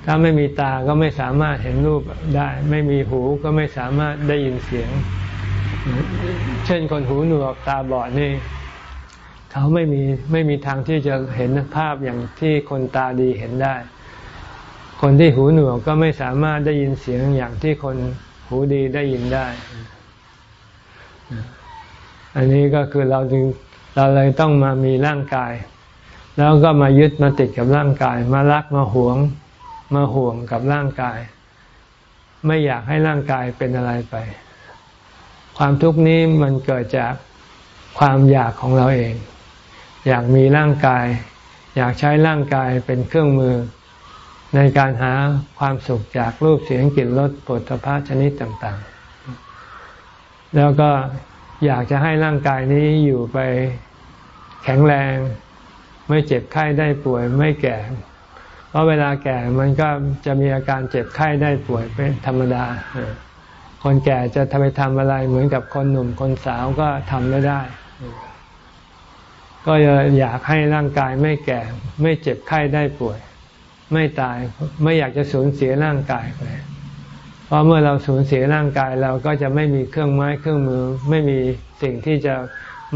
ถ้าไม่มีตาก็ไม่สามารถเห็นรูปได้ ไม่มีหูก็ไม่สามารถได้ยินเสียง เช่นคนหูหนวกตาบอดนี่ เขาไม่มีไม่มีทางที่จะเห็นภาพอย่างที่คนตาดีเห็นได้ คนที่หูหนวกก็ไม่สามารถได้ยินเสียงอย่างที่คนหูดีได้ยินได้ อันนี้ก็คือเราจึงเราเลยต้องมามีร่างกาย แล้วก็มายึดมาติดกับร่างกาย มารักมาหวง มาห่วงกับร่างกาย ไม่อยากให้ร่างกายเป็นอะไรไป ความทุกข์นี้มันเกิดจากความอยากของเราเอง อยากมีร่างกาย อยากใช้ร่างกายเป็นเครื่องมือ ในการหาความสุขจากรูปเสียงกลิ่นรสปุถะพชนิดต่างๆ แล้วก็อยากจะให้ร่างกายนี้อยู่ไปแข็งแรง ไม่เจ็บไข้ได้ป่วยไม่แก่ เพราะเวลาแก่มันก็จะมีอาการเจ็บไข้ได้ป่วยเป็นธรรมดา คนแก่จะทำไปทำอะไรเหมือนกับคนหนุ่มคนสาวก็ทำไม่ได้ ก็อยากให้ร่างกายไม่แก่ ไม่เจ็บไข้ได้ป่วย ไม่ตาย ไม่อยากจะสูญเสียร่างกายไปเพราะเมื่อเราสูญเสียร่างกายเราก็จะไม่มีเครื่องไม้เครื่องมือ ไม่มีสิ่งที่จะ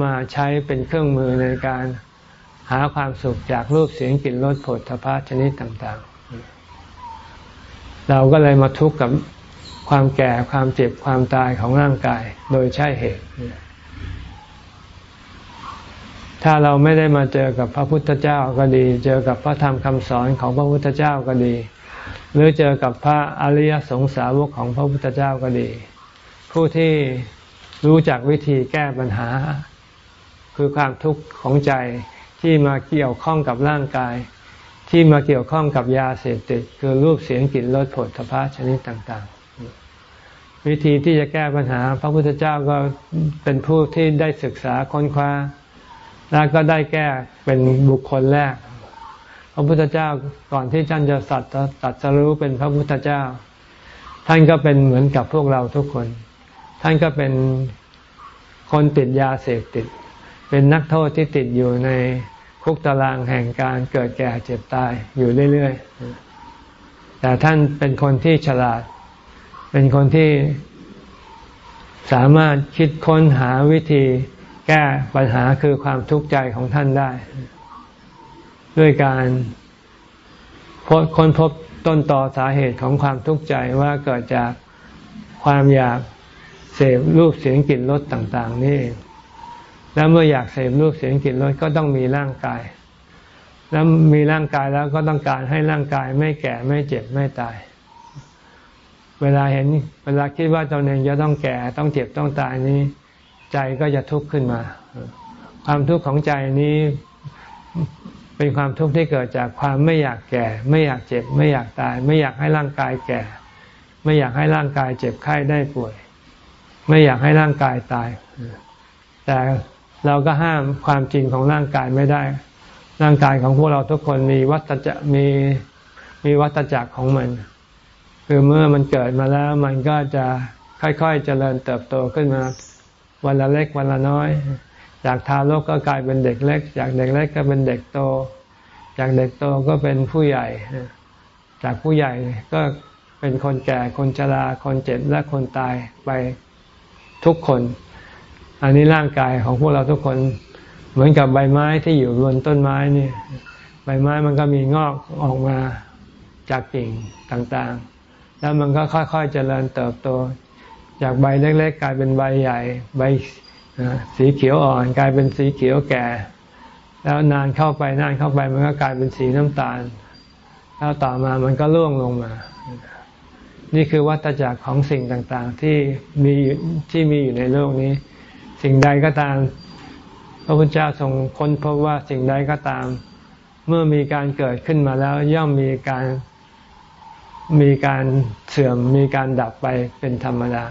มาใช้เป็นเครื่องมือในการหาความสุขจากรูปเสียงกลิ่นรสผลทพะชนิดต่างๆ เราก็เลยมาทุกข์กับความแก่ความเจ็บความตายของร่างกายโดยใช่เหตุ ถ้าเราไม่ได้มาเจอกับพระพุทธเจ้าก็ดี เจอกับพระธรรมคำสอนของพระพุทธเจ้าก็ดี หรือเจอกับพระอริยสงสาวกของพระพุทธเจ้าก็ดี ผู้ที่รู้จักวิธีแก้ปัญหา คือความทุกข์ของใจที่มาเกี่ยวข้องกับร่างกาย ที่มาเกี่ยวข้องกับยาเสพติด คือรูปเสียงกลิ่นรสผลทพะชนิดต่าง ๆ วิธีที่จะแก้ปัญหา พระพุทธเจ้าก็เป็นผู้ที่ได้ศึกษาค้นคว้า แล้วก็ได้แก้เป็นบุคคลแรก พระพุทธเจ้าก่อนที่ท่านจะสัตตัดสรู้เป็นพระพุทธเจ้า ท่านก็เป็นเหมือนกับพวกเราทุกคน ท่านก็เป็นคนติดยาเสพติด เป็นนักโทษที่ติดอยู่ในคุกตารางแห่งการเกิดแก่เจ็บตายอยู่เรื่อยๆ แต่ท่านเป็นคนที่ฉลาด เป็นคนที่สามารถคิดค้นหาวิธี แก้ปัญหาคือความทุกข์ใจของท่านได้ ด้วยการค้นพบต้นต่อสาเหตุของความทุกข์ใจว่าเกิดจากความอยากเสพรูปเสียงกลิ่นรสต่าง ๆ นี่ แล้วเมื่ออยากเสพรูปเสียงกลิ่นรสก็ต้องมีร่างกาย แล้วมีร่างกายแล้วก็ต้องการให้ร่างกายไม่แก่ไม่เจ็บไม่ตาย เวลาเห็น เวลาคิดว่าตนเองจะต้องแก่ต้องเจ็บต้องตายนี้ ใจก็จะทุกข์ขึ้นมา ความทุกข์ของใจนี้เป็นความทุกข์ที่เกิดจากความไม่อยากแก่ ไม่อยากเจ็บ ไม่อยากตาย ไม่อยากให้ร่างกายแก่ ไม่อยากให้ร่างกายเจ็บไข้ได้ป่วย ไม่อยากให้ร่างกายตาย แต่เราก็ห้ามความจริงของร่างกายไม่ได้ ร่างกายของพวกเราทุกคนมีวัฏจักรมีมีวัฏจักรของมัน คือเมื่อมันเกิดมาแล้วมันก็จะค่อยๆเจริญเติบโตขึ้นมา วันละเล็กวันละน้อย จากทารกก็กลายเป็นเด็กเล็ก จากเด็กเล็กก็เป็นเด็กโต จากเด็กโตก็เป็นผู้ใหญ่ จากผู้ใหญ่ก็เป็นคนแก่คนชราคนเจ็บและคนตายไปทุกคน อันนี้ร่างกายของพวกเราทุกคนเหมือนกับใบไม้ที่อยู่บนต้นไม้นี่ใบไม้มันก็มีงอกออกมาจากกิ่งต่างๆ แล้วมันก็ค่อยๆเจริญเติบโต จากใบเล็กๆ กลายเป็นใบใหญ่ ใบสีเขียวอ่อน กลายเป็นสีเขียวแก่ แล้วนานเข้าไปนานเข้าไปมันก็กลายเป็นสีน้ำตาล แล้วต่อมามันก็ร่วงลงมา นี่คือวัฏจักรของสิ่งต่างๆ ที่มีที่มีอยู่ในโลกนี้ สิ่งใดก็ตาม พระพุทธเจ้าทรงค้นพบว่าสิ่งใดก็ตาม เมื่อมีการเกิดขึ้นมาแล้วย่อมมีการมีการเสื่อมมีการดับไปเป็นธรรมดา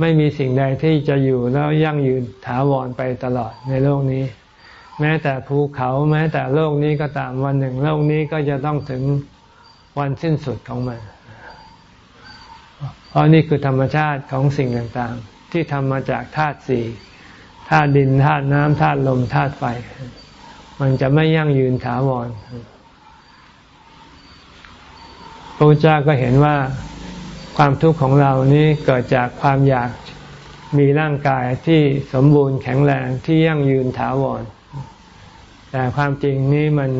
ไม่มีสิ่งใดที่จะอยู่แล้วยั่งยืนถาวรไปตลอดในโลกนี้ แม้แต่ภูเขาแม้แต่โลกนี้ก็ตามวันหนึ่งโลกนี้ก็จะต้องถึงวันสิ้นสุดของมันเพราะนี่คือธรรมชาติของสิ่งต่างๆ ที่ทำมาจากธาตุสี่ธาตุดินธาตุน้ำธาตุลมธาตุไฟ มันจะไม่ยั่งยืนถาวรพระพุทธเจ้าก็เห็นว่า ความทุกข์ของเรานี้เกิดจากความอยากมีร่างกายที่สมบูรณ์แข็งแรงที่ยั่งยืนถาวร แต่ความจริงนี้มัน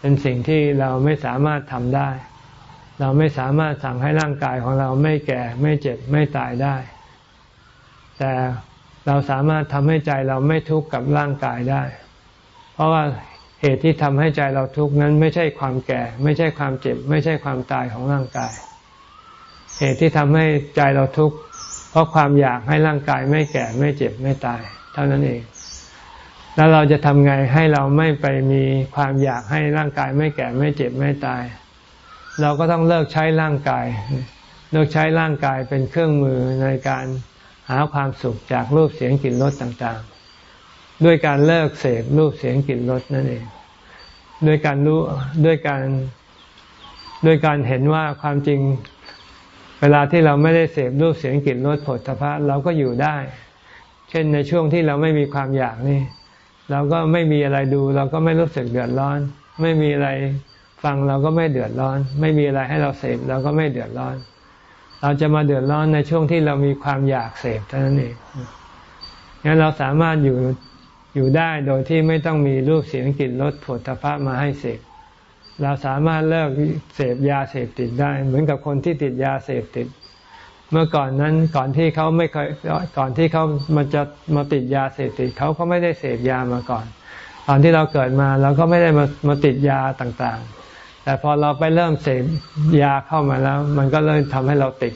เป็นสิ่งที่เราไม่สามารถทำได้ เราไม่สามารถสั่งให้ร่างกายของเราไม่แก่ไม่เจ็บไม่ตายได้ แต่เราสามารถทำให้ใจเราไม่ทุกข์กับร่างกายได้ เพราะว่าเหตุที่ทำให้ใจเราทุกข์นั้นไม่ใช่ความแก่ ไม่ใช่ความเจ็บ ไม่ใช่ความตายของร่างกาย เหตุที่ทำให้ใจเราทุกข์เพราะความอยากให้ร่างกายไม่แก่ไม่เจ็บไม่ตาย เท่านั้นเอง แล้วเราจะทำไงให้เราไม่ไปมีความอยากให้ร่างกายไม่แก่ไม่เจ็บไม่ตาย เราก็ต้องเลิกใช้ร่างกาย เลิกใช้ร่างกายเป็นเครื่องมือในการหาความสุขจากรูปเสียงกลิ่นรสต่างๆ ด้วยการเลิกเสพรูปเสียงกลิ่นรสนั่นเอง ด้วยการรู้ด้วยการด้วยการเห็นว่าความจริง วลาที่เราไม่ได้เสพรูปเสียงกลิ่นรสผลทพะเราก็อยู่ได้ เช่นในช่วงที่เราไม่มีความอยากนี่ เราก็ไม่มีอะไรดู เราก็ไม่รู้สึกเดือดร้อน ไม่มีอะไรฟังเราก็ไม่เดือดร้อน ไม่มีอะไรให้เราเสพเราก็ไม่เดือดร้อน เราจะมาเดือดร้อนในช่วงที่เรามีความอยากเสพเท่านั้นเองงั้นเราสามารถอยู่อยู่ได้โดยที่ไม่ต้องมีรูปเสียงกลิ่นรสผลพะมาให้เสพ เราสามารถเลิกเสพยาเสพติดได้ เหมือนกับคนที่ติดยาเสพติด เมื่อก่อนนั้นก่อนที่เขาไม่เคยก่อนที่เขามันจะมาติดยาเสพติดเขาก็ไม่ได้เสพยามาก่อน ตอนที่เราเกิดมาเราก็ไม่ได้มามาติดยาต่างๆ แต่พอเราไปเริ่มเสพยาเข้ามาแล้ว มันก็เริ่มทำให้เราติด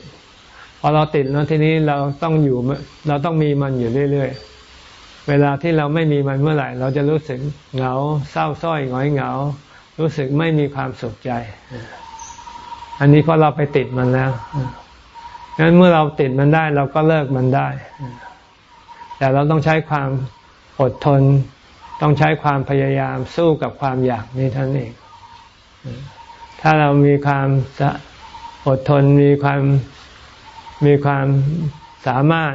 พอเราติดแล้วทีนี้เราต้องอยู่เราต้องมีมันอยู่เรื่อยๆ เวลาที่เราไม่มีมันเมื่อไหร่ เราจะรู้สึกเหงาเศร้าส้อยหงอยเหงา รู้สึกไม่มีความสุขใจ อันนี้เพราะเราไปติดมันแล้วงั้นเมื่อเราติดมันได้ เราก็เลิกมันได้ แต่เราต้องใช้ความอดทน ต้องใช้ความพยายามสู้กับความอยากนี้ท่านเอง ถ้าเรามีความอดทนมีความมีความสามารถ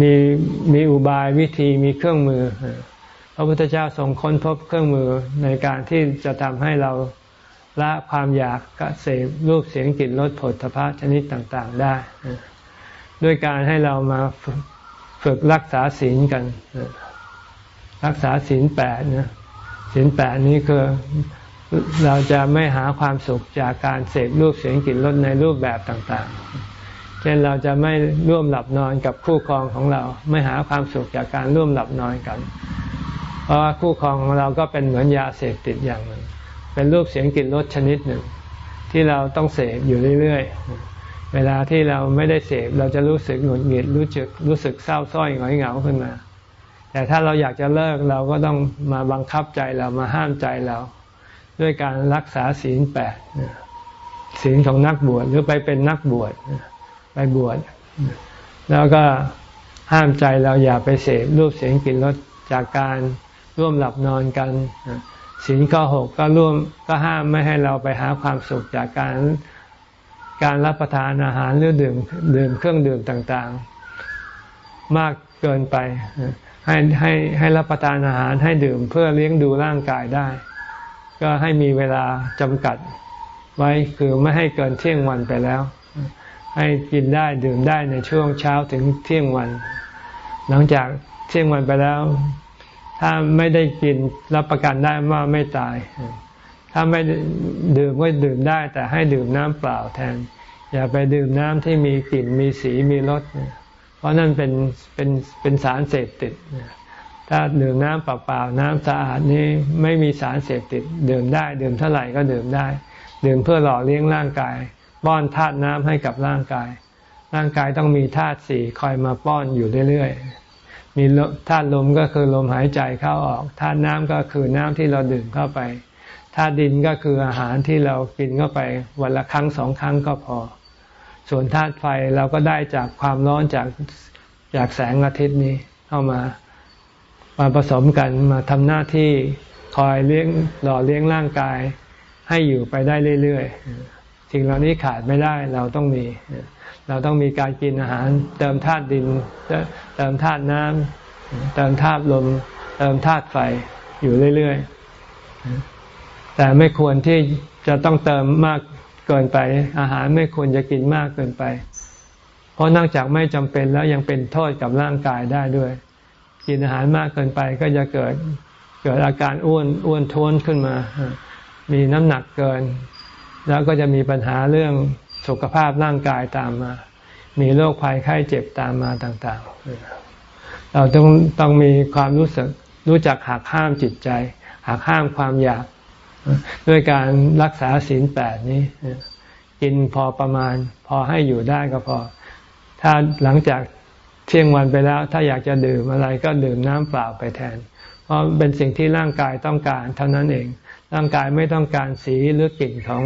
มีมีอุบายวิธีมีเครื่องมือ พระพุทธเจ้าทรงค้นพบเครื่องมือในการที่จะทำให้เราละความอยากกเสพรูปเสียงกลิ่นรสผลพระชนิดต่างๆได้ ด้วยการให้เรามาฝึกรักษาศีลกัน รักษาศีลแปดนะศีลแปดนี้คือเราจะไม่หาความสุขจากการเสพรูปเสียงกลิ่นรสในรูปแบบต่างๆ เช่นเราจะไม่ร่วมหลับนอนกับคู่ครองของเรา ไม่หาความสุขจากการร่วมหลับนอนกัน เพราะว่าคู่ครองของเราก็เป็นเหมือนยาเสพติดอย่างหนึ่ง เป็นรูปเสียงกลิ่นรสชนิดหนึ่ง ที่เราต้องเสพอยู่เรื่อยๆ เวลาที่เราไม่ได้เสพเราจะรู้สึกหงุดหงิดรู้สึกรู้สึกเศร้าส้อยหงอยเหงาขึ้นมา แต่ถ้าเราอยากจะเลิกเราก็ต้องมาบังคับใจเรามาห้ามใจเรา ด้วยการรักษาศีลแปดศีลของนักบวชหรือไปเป็นนักบวชไปบวชแล้วก็ห้ามใจเราอย่าไปเสพรูปเสียงกลิ่นรสจากการ ร่วมหลับนอนกันศีลข้อหกก็ร่วมก็ห้ามไม่ให้เราไปหาความสุขจากการการรับประทานอาหารหรือดื่มดื่มเครื่องดื่มต่างๆ มากเกินไป ให้ให้ให้รับประทานอาหารให้ดื่มเพื่อเลี้ยงดูร่างกายได้ ก็ให้มีเวลาจำกัดไว้คือไม่ให้เกินเที่ยงวันไปแล้ว ให้กินได้ดื่มได้ในช่วงเช้าถึงเที่ยงวัน หลังจากเที่ยงวันไปแล้ว ถ้าไม่ได้กินรับประกันได้ว่าไม่ตาย ถ้าไม่ดื่มก็ดื่มได้ แต่ให้ดื่มน้ำเปล่าแทน อย่าไปดื่มน้ำที่มีกลิ่นมีสีมีรสเพราะนั่นเป็นเป็นเป็นสารเสพติด ถ้าดื่มน้ำเปล่าๆน้ำสะอาดนี้ไม่มีสารเสพติด ดื่มได้ดื่มเท่าไหร่ก็ดื่มได้ ดื่มเพื่อหล่อเลี้ยงร่างกายป้อนธาตุน้ำให้กับร่างกาย ร่างกายต้องมีธาตุสี่คอยมาป้อนอยู่เรื่อยๆ มีธาตุลมก็คือลมหายใจเข้าออกธาตุน้ำก็คือน้ำที่เราดื่มเข้าไปธาตุดินก็คืออาหารที่เรากินเข้าไปวันละครั้งสองครั้งก็พอ ส่วนธาตุไฟเราก็ได้จากความร้อนจากจากแสงอาทิตย์นี้เข้ามามาผสมกันมาทำหน้าที่คอยเลี้ยงหล่อเลี้ยงร่างกายให้อยู่ไปได้เรื่อยๆสิ่งเหล่านี้ขาดไม่ได้เราต้องมี เราต้องมีการกินอาหารเติมธาตุดิน เติมธาตุน้ำเติมธาตุลม เติมธาตุไฟอยู่เรื่อยๆ แต่ไม่ควรที่จะต้องเติมมากเกินไป อาหารไม่ควรจะกินมากเกินไป เพราะนอกจากไม่จำเป็นแล้วยังเป็นโทษกับร่างกายได้ด้วย กินอาหารมากเกินไปก็จะเกิดเกิดอาการอ้วนอ้วนท้วนขึ้นมา มีน้ำหนักเกิน แล้วก็จะมีปัญหาเรื่องสุขภาพร่างกายตามมา มีโรคภัยไข้เจ็บตามมาต่างๆ เราต้องต้องมีความรู้สึกรู้จักหักห้ามจิตใจ หักห้ามความอยาก ด้วยการรักษาศีลแปดนี้ กินพอประมาณ พอให้อยู่ได้ก็พอ ถ้าหลังจากเที่ยงวันไปแล้ว ถ้าอยากจะดื่มอะไรก็ดื่มน้ำเปล่าไปแทน เพราะเป็นสิ่งที่ร่างกายต้องการเท่านั้นเอง ร่างกายไม่ต้องการสีหรือกลิ่นของ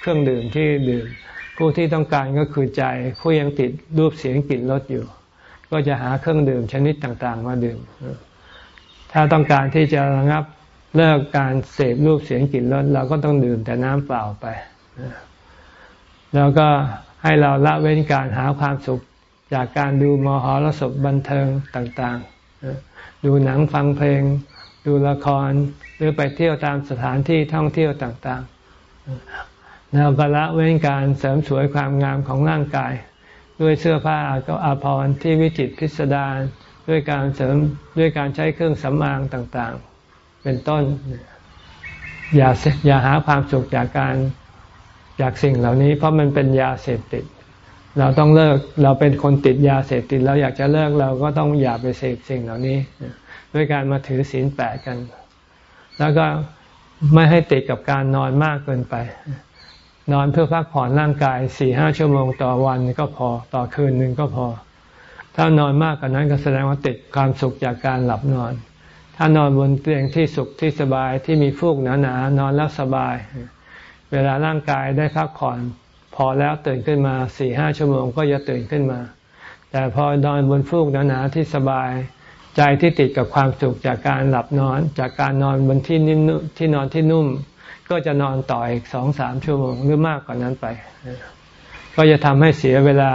เครื่องดื่มที่ดื่ม ผู้ที่ต้องการก็คือใจผู้ยังติดรูปเสียงกลิ่นรสอยู่ ก็จะหาเครื่องดื่มชนิดต่างๆ มาดื่ม ถ้าต้องการที่จะระงับเลิกการเสพรูปเสียงกลิ่นรสเราก็ต้องดื่มแต่น้ำเปล่าไป แล้วก็ให้เราละเว้นการหาความสุขจากการดูมหรสพบันเทิงต่างๆ ดูหนังฟังเพลง ดูละคร หรือไปเที่ยวตามสถานที่ท่องเที่ยวต่างๆ แล้วก็ละเว้นการเสริมสวยความงามของร่างกาย ด้วยเสื้อผ้าก็อาภรณ์ที่วิจิตพิสดารด้วยการเสริมด้วยการใช้เครื่องสำอางต่างๆ เป็นต้น อย่าอย่าหาความสุขจากการจากสิ่งเหล่านี้ เพราะมันเป็นยาเสพติด เราต้องเลิกเราเป็นคนติดยาเสพติด เราอยากจะเลิกเราก็ต้องอย่าไปเสพสิ่งเหล่านี้ ด้วยการมาถือศีลแปดกัน แล้วก็ไม่ให้ติดกับการนอนมากเกินไป นอนเพื่อพักผ่อนร่างกายสี่ห้าชั่วโมงต่อวันก็พอต่อคืนหนึ่งก็พอ ถ้านอนมากกว่านั้นก็แสดงว่าติดความสุขจากการหลับนอน ถ้านอนบนเตียงที่สุขที่สบายที่มีฟูกหนาๆนนอนแล้วสบาย เวลาร่างกายได้พักผ่อน พอแล้วตื่นขึ้นมาสี่ห้าชั่วโมงก็จะตื่นขึ้นมา แต่พอนอนบนฟูกหนาๆที่สบาย ใจที่ติดกับความสุขจากการหลับนอน จากการนอนบนที่นิ่มที่นอนที่นุ่ม ก็จะนอนต่ออีกสองสามชั่วโมงหรือมากกว่านั้นไป ก็จะทำให้เสียเวลา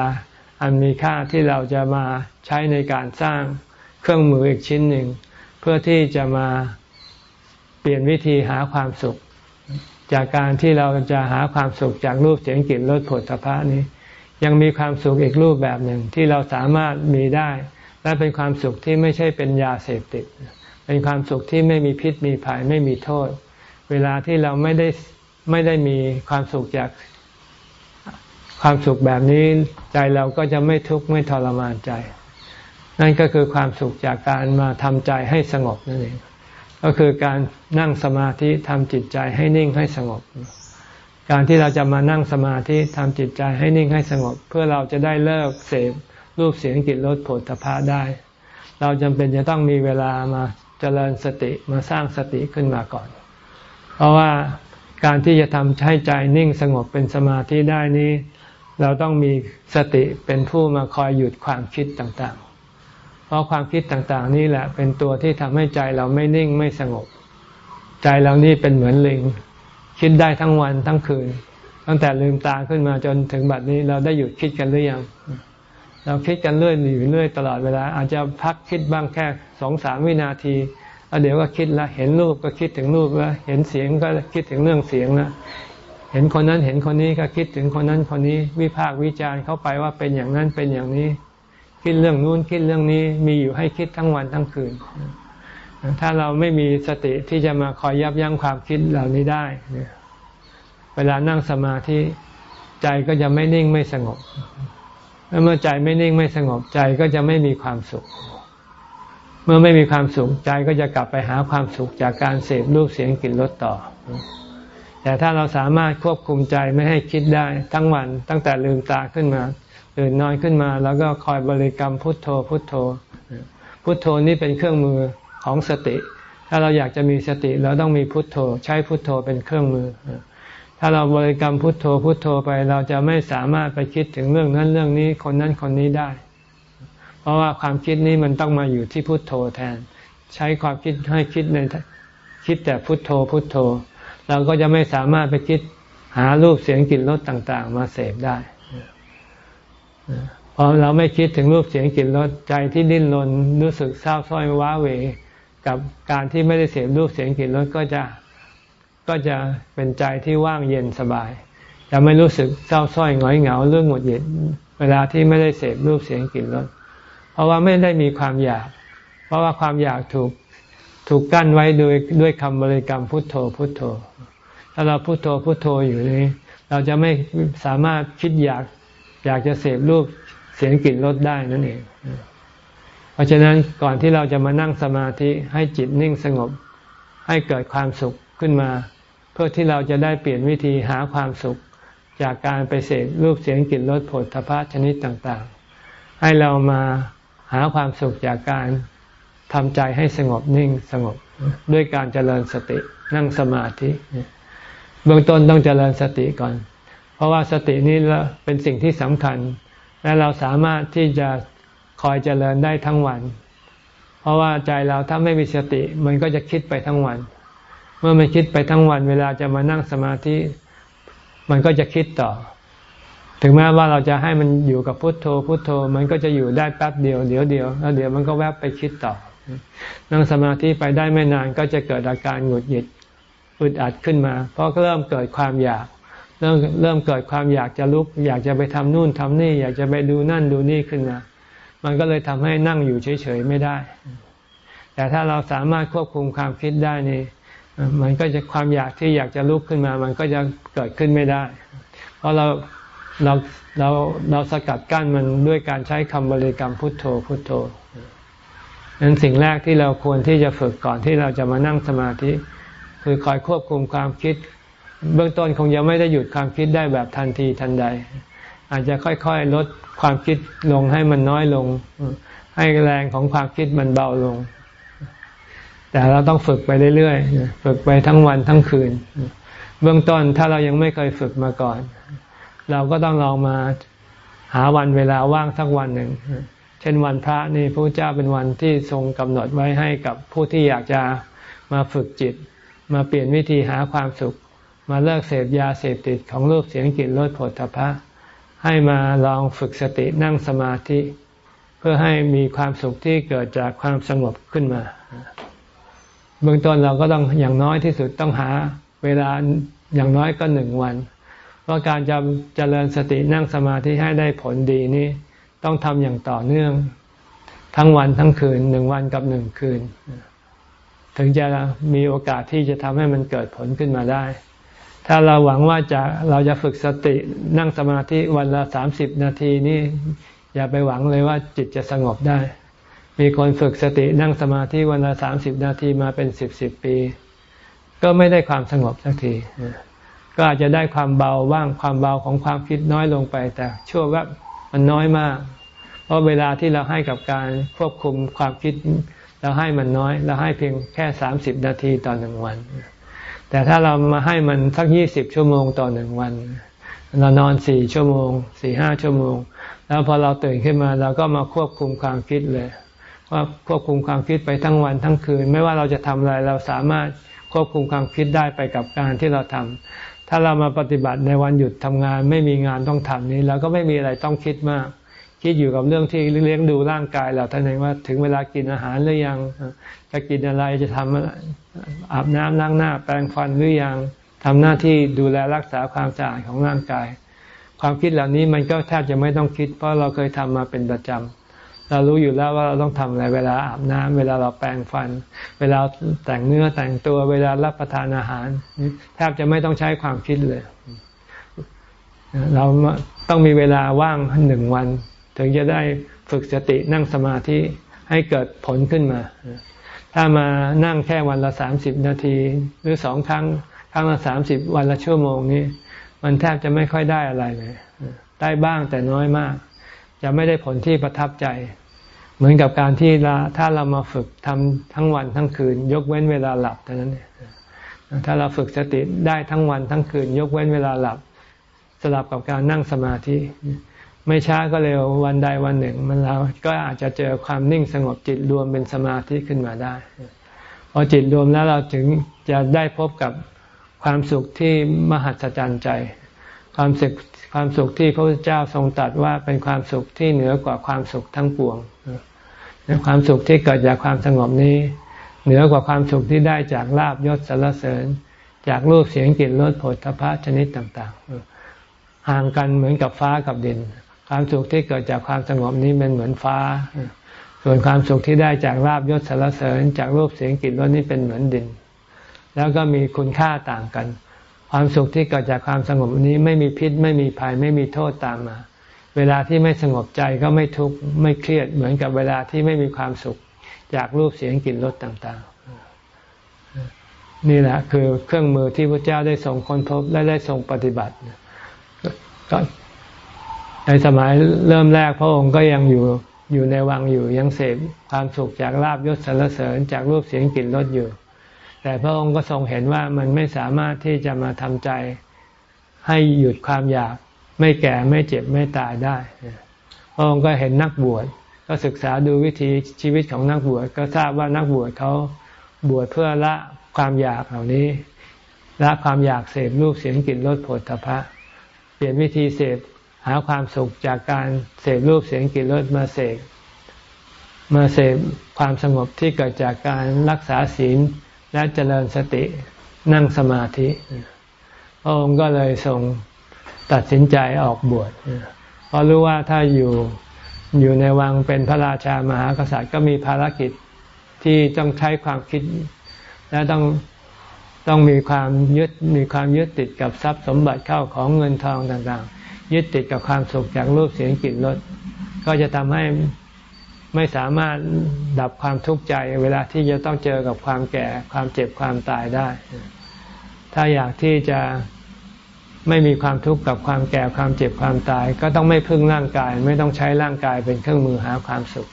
อันมีค่าที่เราจะมาใช้ในการสร้างเครื่องมืออีกชิ้นหนึ่ง เพื่อที่จะมาเปลี่ยนวิธีหาความสุข จากการที่เราจะหาความสุขจากรูปเสียงกลิ่นรสผลสะพานี้ ยังมีความสุขอีกรูปแบบหนึ่งที่เราสามารถมีได้ และเป็นความสุขที่ไม่ใช่เป็นยาเสพติด เป็นความสุขที่ไม่มีพิษมีภัยไม่มีโทษ เวลาที่เราไม่ได้ไม่ได้มีความสุขจากความสุขแบบนี้ใจเราก็จะไม่ทุกข์ไม่ทรมานใจ นั่นก็คือความสุขจากการมาทำใจให้สงบนั่นเองก็คือการนั่งสมาธิทำจิตใจให้นิ่งให้สงบ การที่เราจะมานั่งสมาธิทำจิตใจให้นิ่งให้สงบ เพื่อเราจะได้เลิกเสพรูปเสียงกลิ่นรสผลพาได้ เราจำเป็นจะต้องมีเวลามาเจริญสติมาสร้างสติขึ้นมาก่อน เพราะว่าการที่จะทำให้ใจนิ่งสงบเป็นสมาธิได้นี้ เราต้องมีสติเป็นผู้มาคอยหยุดความคิดต่างๆ เพราะความคิดต่างๆ นี่แหละเป็นตัวที่ทำให้ใจเราไม่นิ่งไม่สงบ ใจเรานี่เป็นเหมือนลิง คิดได้ทั้งวันทั้งคืน ตั้งแต่ลืมตาขึ้นมาจนถึงบัดนี้เราได้หยุดคิดกันหรือยังเราคิดกันเรื่อยอยู่เรื่อยตลอดเวลา อาจจะพักคิดบ้างแค่สองสามวินาที เดี๋ยวก็คิดละ เห็นรูปก็คิดถึงรูปแล้ว เห็นเสียงก็คิดถึงเรื่องเสียงนะเห็นคนนั้นเห็นคนนี้ก็คิดถึงคนนั้นคนนี้ วิพากษ์วิจารณ์เข้าไปว่าเป็นอย่างนั้นเป็นอย่างนี้ คิดเรื่องนู้นคิดเรื่องนี้มีอยู่ให้คิดทั้งวันทั้งคืน ถ้าเราไม่มีสติที่จะมาคอยยับยั้งความคิดเหล่านี้ได้เวลานั่งสมาธิใจก็จะไม่นิ่งไม่สงบเมื่อใจไม่นิ่งไม่สงบใจก็จะไม่มีความสุข เมื่อไม่มีความสุขใจก็จะกลับไปหาความสุขจากการเสพรูปเสียงกลิ่นรสต่อ แต่ถ้าเราสามารถควบคุมใจไม่ให้คิดได้ทั้งวันตั้งแต่ลืมตาขึ้นมาตื่นนอนขึ้นมาแล้วก็คอยบริกรรมพุทโธพุทโธ พุทโธนี่เป็นเครื่องมือของสติ ถ้าเราอยากจะมีสติเราต้องมีพุทโธ ใช้พุทโธเป็นเครื่องมือ ถ้าเราบริกรรมพุทโธพุทโธไปเราจะไม่สามารถไปคิดถึงเรื่องนั้นเรื่องนี้คนนั้นคนนี้ได้ ราะว่าความคิดนี้มันต้องมาอยู่ที่พุทโธแทน ใช้ความคิดให้คิดในคิดแต่พุทโธพุทโธ เราก็จะไม่สามารถไปคิดหารูปเสียงกลิ่นรสต่าง ๆ มาเสพได้พอเราไม่คิดถึงรูปเสียงกลิ่นรสใจที่ดิ้นรนรู้สึกเศร้าส้อยว้าเหวกับการที่ไม่ได้เสพรูปเสียงกลิ่นรสก็จะก็จะเป็นใจที่ว่างเย็นสบายจะไม่รู้สึกเศร้าส้อยหงอยเหงาเรื่องหงุดหงิดเวลาที่ไม่ได้เสพรูปเสียงกลิ่นรส เพราะว่าไม่ได้มีความอยาก เพราะว่าความอยากถูกถูกกั้นไว้โดยด้วยคำบริกรรมพุทโธพุทโธ ถ้าเราพุทโธพุทโธอยู่นี้ เราจะไม่สามารถคิดอยากอยากจะเสพรูปเสียงกลิ่นรสได้นั่นเอง เพราะฉะนั้นก่อนที่เราจะมานั่งสมาธิให้จิตนิ่งสงบ ให้เกิดความสุขขึ้นมา เพื่อที่เราจะได้เปลี่ยนวิธีหาความสุข จากการไปเสพรูปเสียงกลิ่นรสผลทพะชนิดต่างๆ ให้เรามา หาความสุขจากการทำใจให้สงบนิ่งสงบด้วยการเจริญสตินั่งสมาธิเบื้องต้นต้องเจริญสติก่อน เพราะว่าสตินี้เป็นสิ่งที่สำคัญ และเราสามารถที่จะคอยเจริญได้ทั้งวัน เพราะว่าใจเราถ้าไม่มีสติ มันก็จะคิดไปทั้งวัน เมื่อมันคิดไปทั้งวัน เวลาจะมานั่งสมาธิ มันก็จะคิดต่อ ถึงแม้ว่าเราจะให้มันอยู่กับพุทโธพุทโธ มันก็จะอยู่ได้แป๊บเดียวเดี๋ยวเดียวแล้วเดี๋ยวมันก็แวบไปคิดต่อ นั่งสมาธิไปได้ไม่นานก็จะเกิดอาการหงุดหงิดอึดอัดขึ้นมา เพราะเริ่มเกิดความอยาก เริ่มเริ่มเกิดความอยากจะลุก อยากจะไปทำนู่นทำนี่ อยากจะไปดูนั่นดูนี่ขึ้นมา มันก็เลยทำให้นั่งอยู่เฉยๆไม่ได้ แต่ถ้าเราสามารถควบคุมความคิดได้นี่มันก็จะความอยากที่อยากจะลุกขึ้นมา มันก็จะเกิดขึ้นไม่ได้ เพราะเรา เราเราเราสกัดกั้นมันด้วยการใช้คำบริกรรมพุทโธพุทโธนั้นสิ่งแรกที่เราควรที่จะฝึกก่อนที่เราจะมานั่งสมาธิ คือคอยควบคุมความคิด เบื้องต้นคงยังไม่ได้หยุดความคิดได้แบบทันทีทันใด อาจจะค่อยๆลดความคิดลงให้มันน้อยลง ให้แรงของความคิดมันเบาลง แต่เราต้องฝึกไปเรื่อยๆฝึกไปทั้งวันทั้งคืน เบื้องต้นถ้าเรายังไม่เคยฝึกมาก่อน เราก็ต้องลองมาหาวันเวลาว่างสักวันหนึ่ง เช่นวันพระนี่พระเจ้าเป็นวันที่ทรงกำหนดไว้ให้กับผู้ที่อยากจะมาฝึกจิต มาเปลี่ยนวิธีหาความสุข มาเลิกเสพยาเสพติดของรูปเสียงกลิ่นรสผลพะให้มาลองฝึกสตินั่งสมาธิ เพื่อให้มีความสุขที่เกิดจากความสงบขึ้นมา เบื้องต้นเราก็ต้องอย่างน้อยที่สุดต้องหา เวลาอย่างน้อยก็หนึ่งวัน เพราการจะเจริญสตินั่งสมาธิให้ได้ผลดีนี้ต้องทำอย่างต่อเนื่อง ทั้งวันทั้งคืนหนึ่งวันกับหนึ่งคืน ถึงจะมีโอกาสที่จะทำให้มันเกิดผลขึ้นมาได้ ถ้าเราหวังว่าจะเราจะฝึกสตินั่งสมาธิวันละสามสิบนาทีนี่อย่าไปหวังเลยว่าจิตจะสงบได้ มีคนฝึกสตินั่งสมาธิวันละสามสิบนาทีมาเป็นสิบสิบปี ก็ไม่ได้ความสงบสักที ก็อาจจะได้ความเบาบ้างความเบาของความคิดน้อยลงไป แต่ชั่วแวบมันน้อยมาก เพราะเวลาที่เราให้กับการควบคุมความคิดเราให้มันน้อย เราให้เพียงแค่สามสิบนาทีต่อหนึ่งวัน แต่ถ้าเรามาให้มันสักยี่สิบชั่วโมงต่อหนึ่งวัน เรานอนสี่ชั่วโมงสี่ห้าชั่วโมง แล้วพอเราตื่นขึ้นมาเราก็มาควบคุมความคิดเลยว่าควบคุมความคิดไปทั้งวันทั้งคืน ไม่ว่าเราจะทำอะไรเราสามารถควบคุมความคิดได้ไปกับการที่เราทำ ถ้าเรามาปฏิบัติในวันหยุดทำงาน ไม่มีงานต้องทำนี้เราก็ไม่มีอะไรต้องคิดมาก คิดอยู่กับเรื่องที่เลี้ยงดูร่างกายเราท่านเองว่าถึงเวลากินอาหารหรือยังจะกินอะไรจะทำอาบน้ำล้างหน้า แปรงฟันหรือยังทำหน้าที่ดูแลรักษาความสะอาดของร่างกาย ความคิดเหล่านี้มันก็แทบจะไม่ต้องคิด เพราะเราเคยทำมาเป็นประจำ เรารู้อยู่แล้วว่าเราต้องทำอะไรเวลาอาบน้ำเวลาเราแปรงฟัน เวลาแต่งเนื้อแต่งตัวเวลารับประทานอาหาร แทบจะไม่ต้องใช้ความคิดเลย เราต้องมีเวลาว่างหนึ่งวัน ถึงจะได้ฝึกสตินั่งสมาธิให้เกิดผลขึ้นมา ถ้ามานั่งแค่วันละสามสิบนาที หรือสองครั้ง ครั้งละสามสิบวันละชั่วโมงนี้ มันแทบจะไม่ค่อยได้อะไรเลย ได้บ้างแต่น้อยมาก จะไม่ได้ผลที่ประทับใจ เหมือนกับการที่ถ้าเรามาฝึกทำทั้งวันทั้งคืน ยกเว้นเวลาหลับเท่านั้นถ้าเราฝึกสติได้ทั้งวันทั้งคืน ยกเว้นเวลาหลับ สลับกับการนั่งสมาธิ ไม่ช้าก็เร็ววันใดวันหนึ่ง มันเราก็อาจจะเจอความนิ่งสงบจิตรวมเป็นสมาธิขึ้นมาได้พอจิตรวมแล้วเราถึงจะได้พบกับความสุขที่มหัศจรรย์ใจ ความสุขความสุขที่พระพุทธเจ้าทรงตรัสว่าเป็นความสุขที่เหนือกว่าความสุขทั้งปวงความสุขที่เกิดจากความสงบนี้ เหนือกว่าความสุขที่ได้จากลาบยศสรรเสริญ จากรูปเสียงกลิ่นรสผลทพะชนิดต่างๆ ห่างกันเหมือนกับฟ้ากับดิน ความสุขที่เกิดจากความสงบนี้เป็นเหมือนฟ้า ส่วนความสุขที่ได้จากลาบยศสารเสริญ จากรูปเสียงกลิ่นรสนี้เป็นเหมือนดิน แล้วก็มีคุณค่าต่างกัน ความสุขที่เกิดจากความสงบนี้ไม่มีพิษไม่มีภัยไม่มีโทษตามมา เวลาที่ไม่สงบใจก็ไม่ทุกข์ไม่เครียดเหมือนกับเวลาที่ไม่มีความสุขจากรูปเสียงกลิ่นรสต่างๆ นี่แหละคือเครื่องมือที่พระเจ้าได้ส่งคนพบและได้ส่งปฏิบัติก็ในสมัยเริ่มแรกพระองค์ก็ยังอยู่อยู่ในวังอยู่ยังเสพความสุขจากลาบยศสรรเสริญจากรูปเสียงกลิ่นรสอยู่ แต่พระองค์ก็ทรงเห็นว่ามันไม่สามารถที่จะมาทำใจให้หยุดความอยาก ไม่แก่ไม่เจ็บไม่ตายได้ พระองค์ก็เห็นนักบวชก็ศึกษาดูวิธีชีวิตของนักบวชก็ทราบว่านักบวชเขาบวชเพื่อละความอยากเหล่านี้ละความอยากเสพรูปเสียงกลิ่นรสผลทพะเปลี่ยนวิธีเสพหาความสุขจากการเสพรูปเสียงกลิ่นรสมาเสพมาเสพความสงบที่เกิดจากการรักษาศีล และเจริญสตินั่งสมาธิพระองค์ก็เลยทรงตัดสินใจออกบวชเพราะรู้ว่าถ้าอยู่อยู่ในวังเป็นพระราชามหากษัตริย์ก็มีภารกิจที่ต้องใช้ความคิด และต้องต้องมีความยึดมีความยึดติดกับทรัพย์สมบัติเข้าของเงินทองต่างๆ ยึดติดกับความสุขจากรูปเสียงกลิ่นรสก็จะทำให้ ไม่สามารถดับความทุกข์ใจเวลาที่จะต้องเจอกับความแก่ความเจ็บความตายได้ ถ้าอยากที่จะไม่มีความทุกข์กับความแก่ความเจ็บความตาย ก็ต้องไม่พึ่งร่างกาย ไม่ต้องใช้ร่างกายเป็นเครื่องมือหาความสุข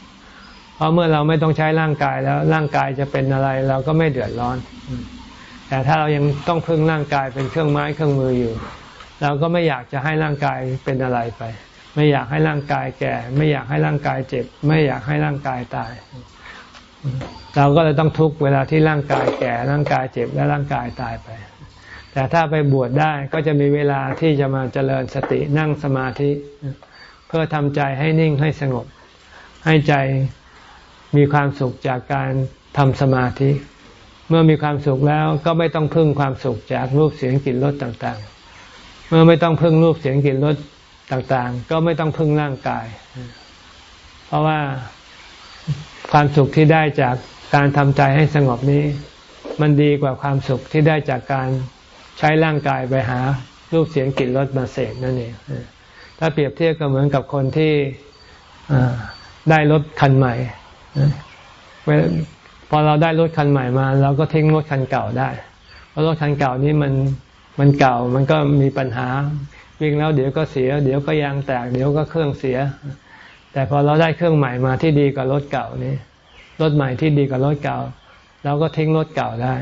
เพราะเมื่อเราไม่ต้องใช้ร่างกายแล้วร่างกายจะเป็นอะไรเราก็ไม่เดือดร้อน แต่ถ้าเรายังต้องพึ่งร่างกายเป็นเครื่องไม้เครื่องมืออยู่ เราก็ไม่อยากจะให้ร่างกายเป็นอะไรไป ไม่อยากให้ร่างกายแก่ ไม่อยากให้ร่างกายเจ็บ ไม่อยากให้ร่างกายตาย เราก็เลยต้องทุกข์เวลาที่ร่างกายแก่ร่างกายเจ็บและร่างกายตายไป แต่ถ้าไปบวชได้ก็จะมีเวลาที่จะมาเจริญสตินั่งสมาธิ เพื่อทำใจให้นิ่งให้สงบ ให้ใจมีความสุขจากการทำสมาธิ เมื่อมีความสุขแล้วก็ไม่ต้องพึ่งความสุขจากรูปเสียงกลิ่นรสต่างๆ เมื่อไม่ต้องพึ่งรูปเสียงกลิ่นรส ต่างๆ ก็ไม่ต้องพึ่งร่างกาย เพราะว่าความสุขที่ได้จากการทำใจให้สงบนี้ มันดีกว่าความสุขที่ได้จากการใช้ร่างกายไปหารูปเสียงกลิ่นรสมาเสพนั่นเองถ้าเปรียบเทียบก็เหมือนกับคนที่ได้รถคันใหม่พอเราได้รถคันใหม่มาเราก็ทิ้งรถคันเก่าได้ เพราะรถคันเก่านี้มันมันเก่ามันก็มีปัญหา วิ่งแล้วเดี๋ยวก็เสีย เดี๋ยวก็ยางแตก เดี๋ยวก็เครื่องเสีย แต่พอเราได้เครื่องใหม่มาที่ดีกว่ารถเก่านี้รถใหม่ที่ดีกว่ารถเก่าเราก็ทิ้งรถเก่าได้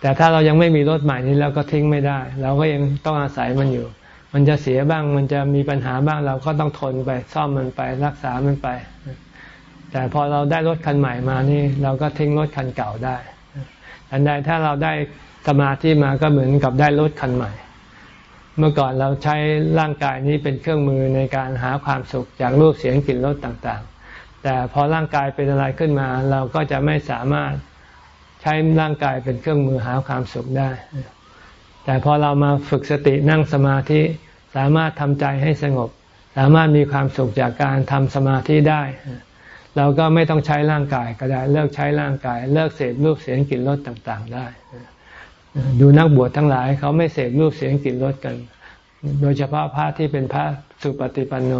แต่ถ้าเรายังไม่มีรถใหม่นี้เราก็ทิ้งไม่ได้ เราก็ยังต้องอาศัยมันอยู่ มันจะเสียบ้าง มันจะมีปัญหาบ้าง เราก็ต้องทนไป ซ่อมมันไป รักษามันไป แต่พอเราได้รถคันใหม่มานี่ เราก็ทิ้งรถคันเก่าได้อันใดถ้าเราได้สมาธิมาก็เหมือนกับได้รถคันใหม่ เมื่อก่อนเราใช้ร่างกายนี้เป็นเครื่องมือในการหาความสุขจากรูปเสียงกลิ่นรสต่างๆ แต่พอร่างกายเป็นอะไรขึ้นมา เราก็จะไม่สามารถใช้ร่างกายเป็นเครื่องมือหาความสุขได้ แต่พอเรามาฝึกสตินั่งสมาธิสามารถทำใจให้สงบ สามารถมีความสุขจากการทำสมาธิได้ เราก็ไม่ต้องใช้ร่างกายก็ได้เลิกใช้ร่างกาย เลิกเสพรูปเสียงกลิ่นรสต่างๆ ได้ ดูนักบวชทั้งหลายเขาไม่เสพรูปเสียงกลิ่นรสกัน โดยเฉพาะพระที่เป็นพระสุปฏิปันโน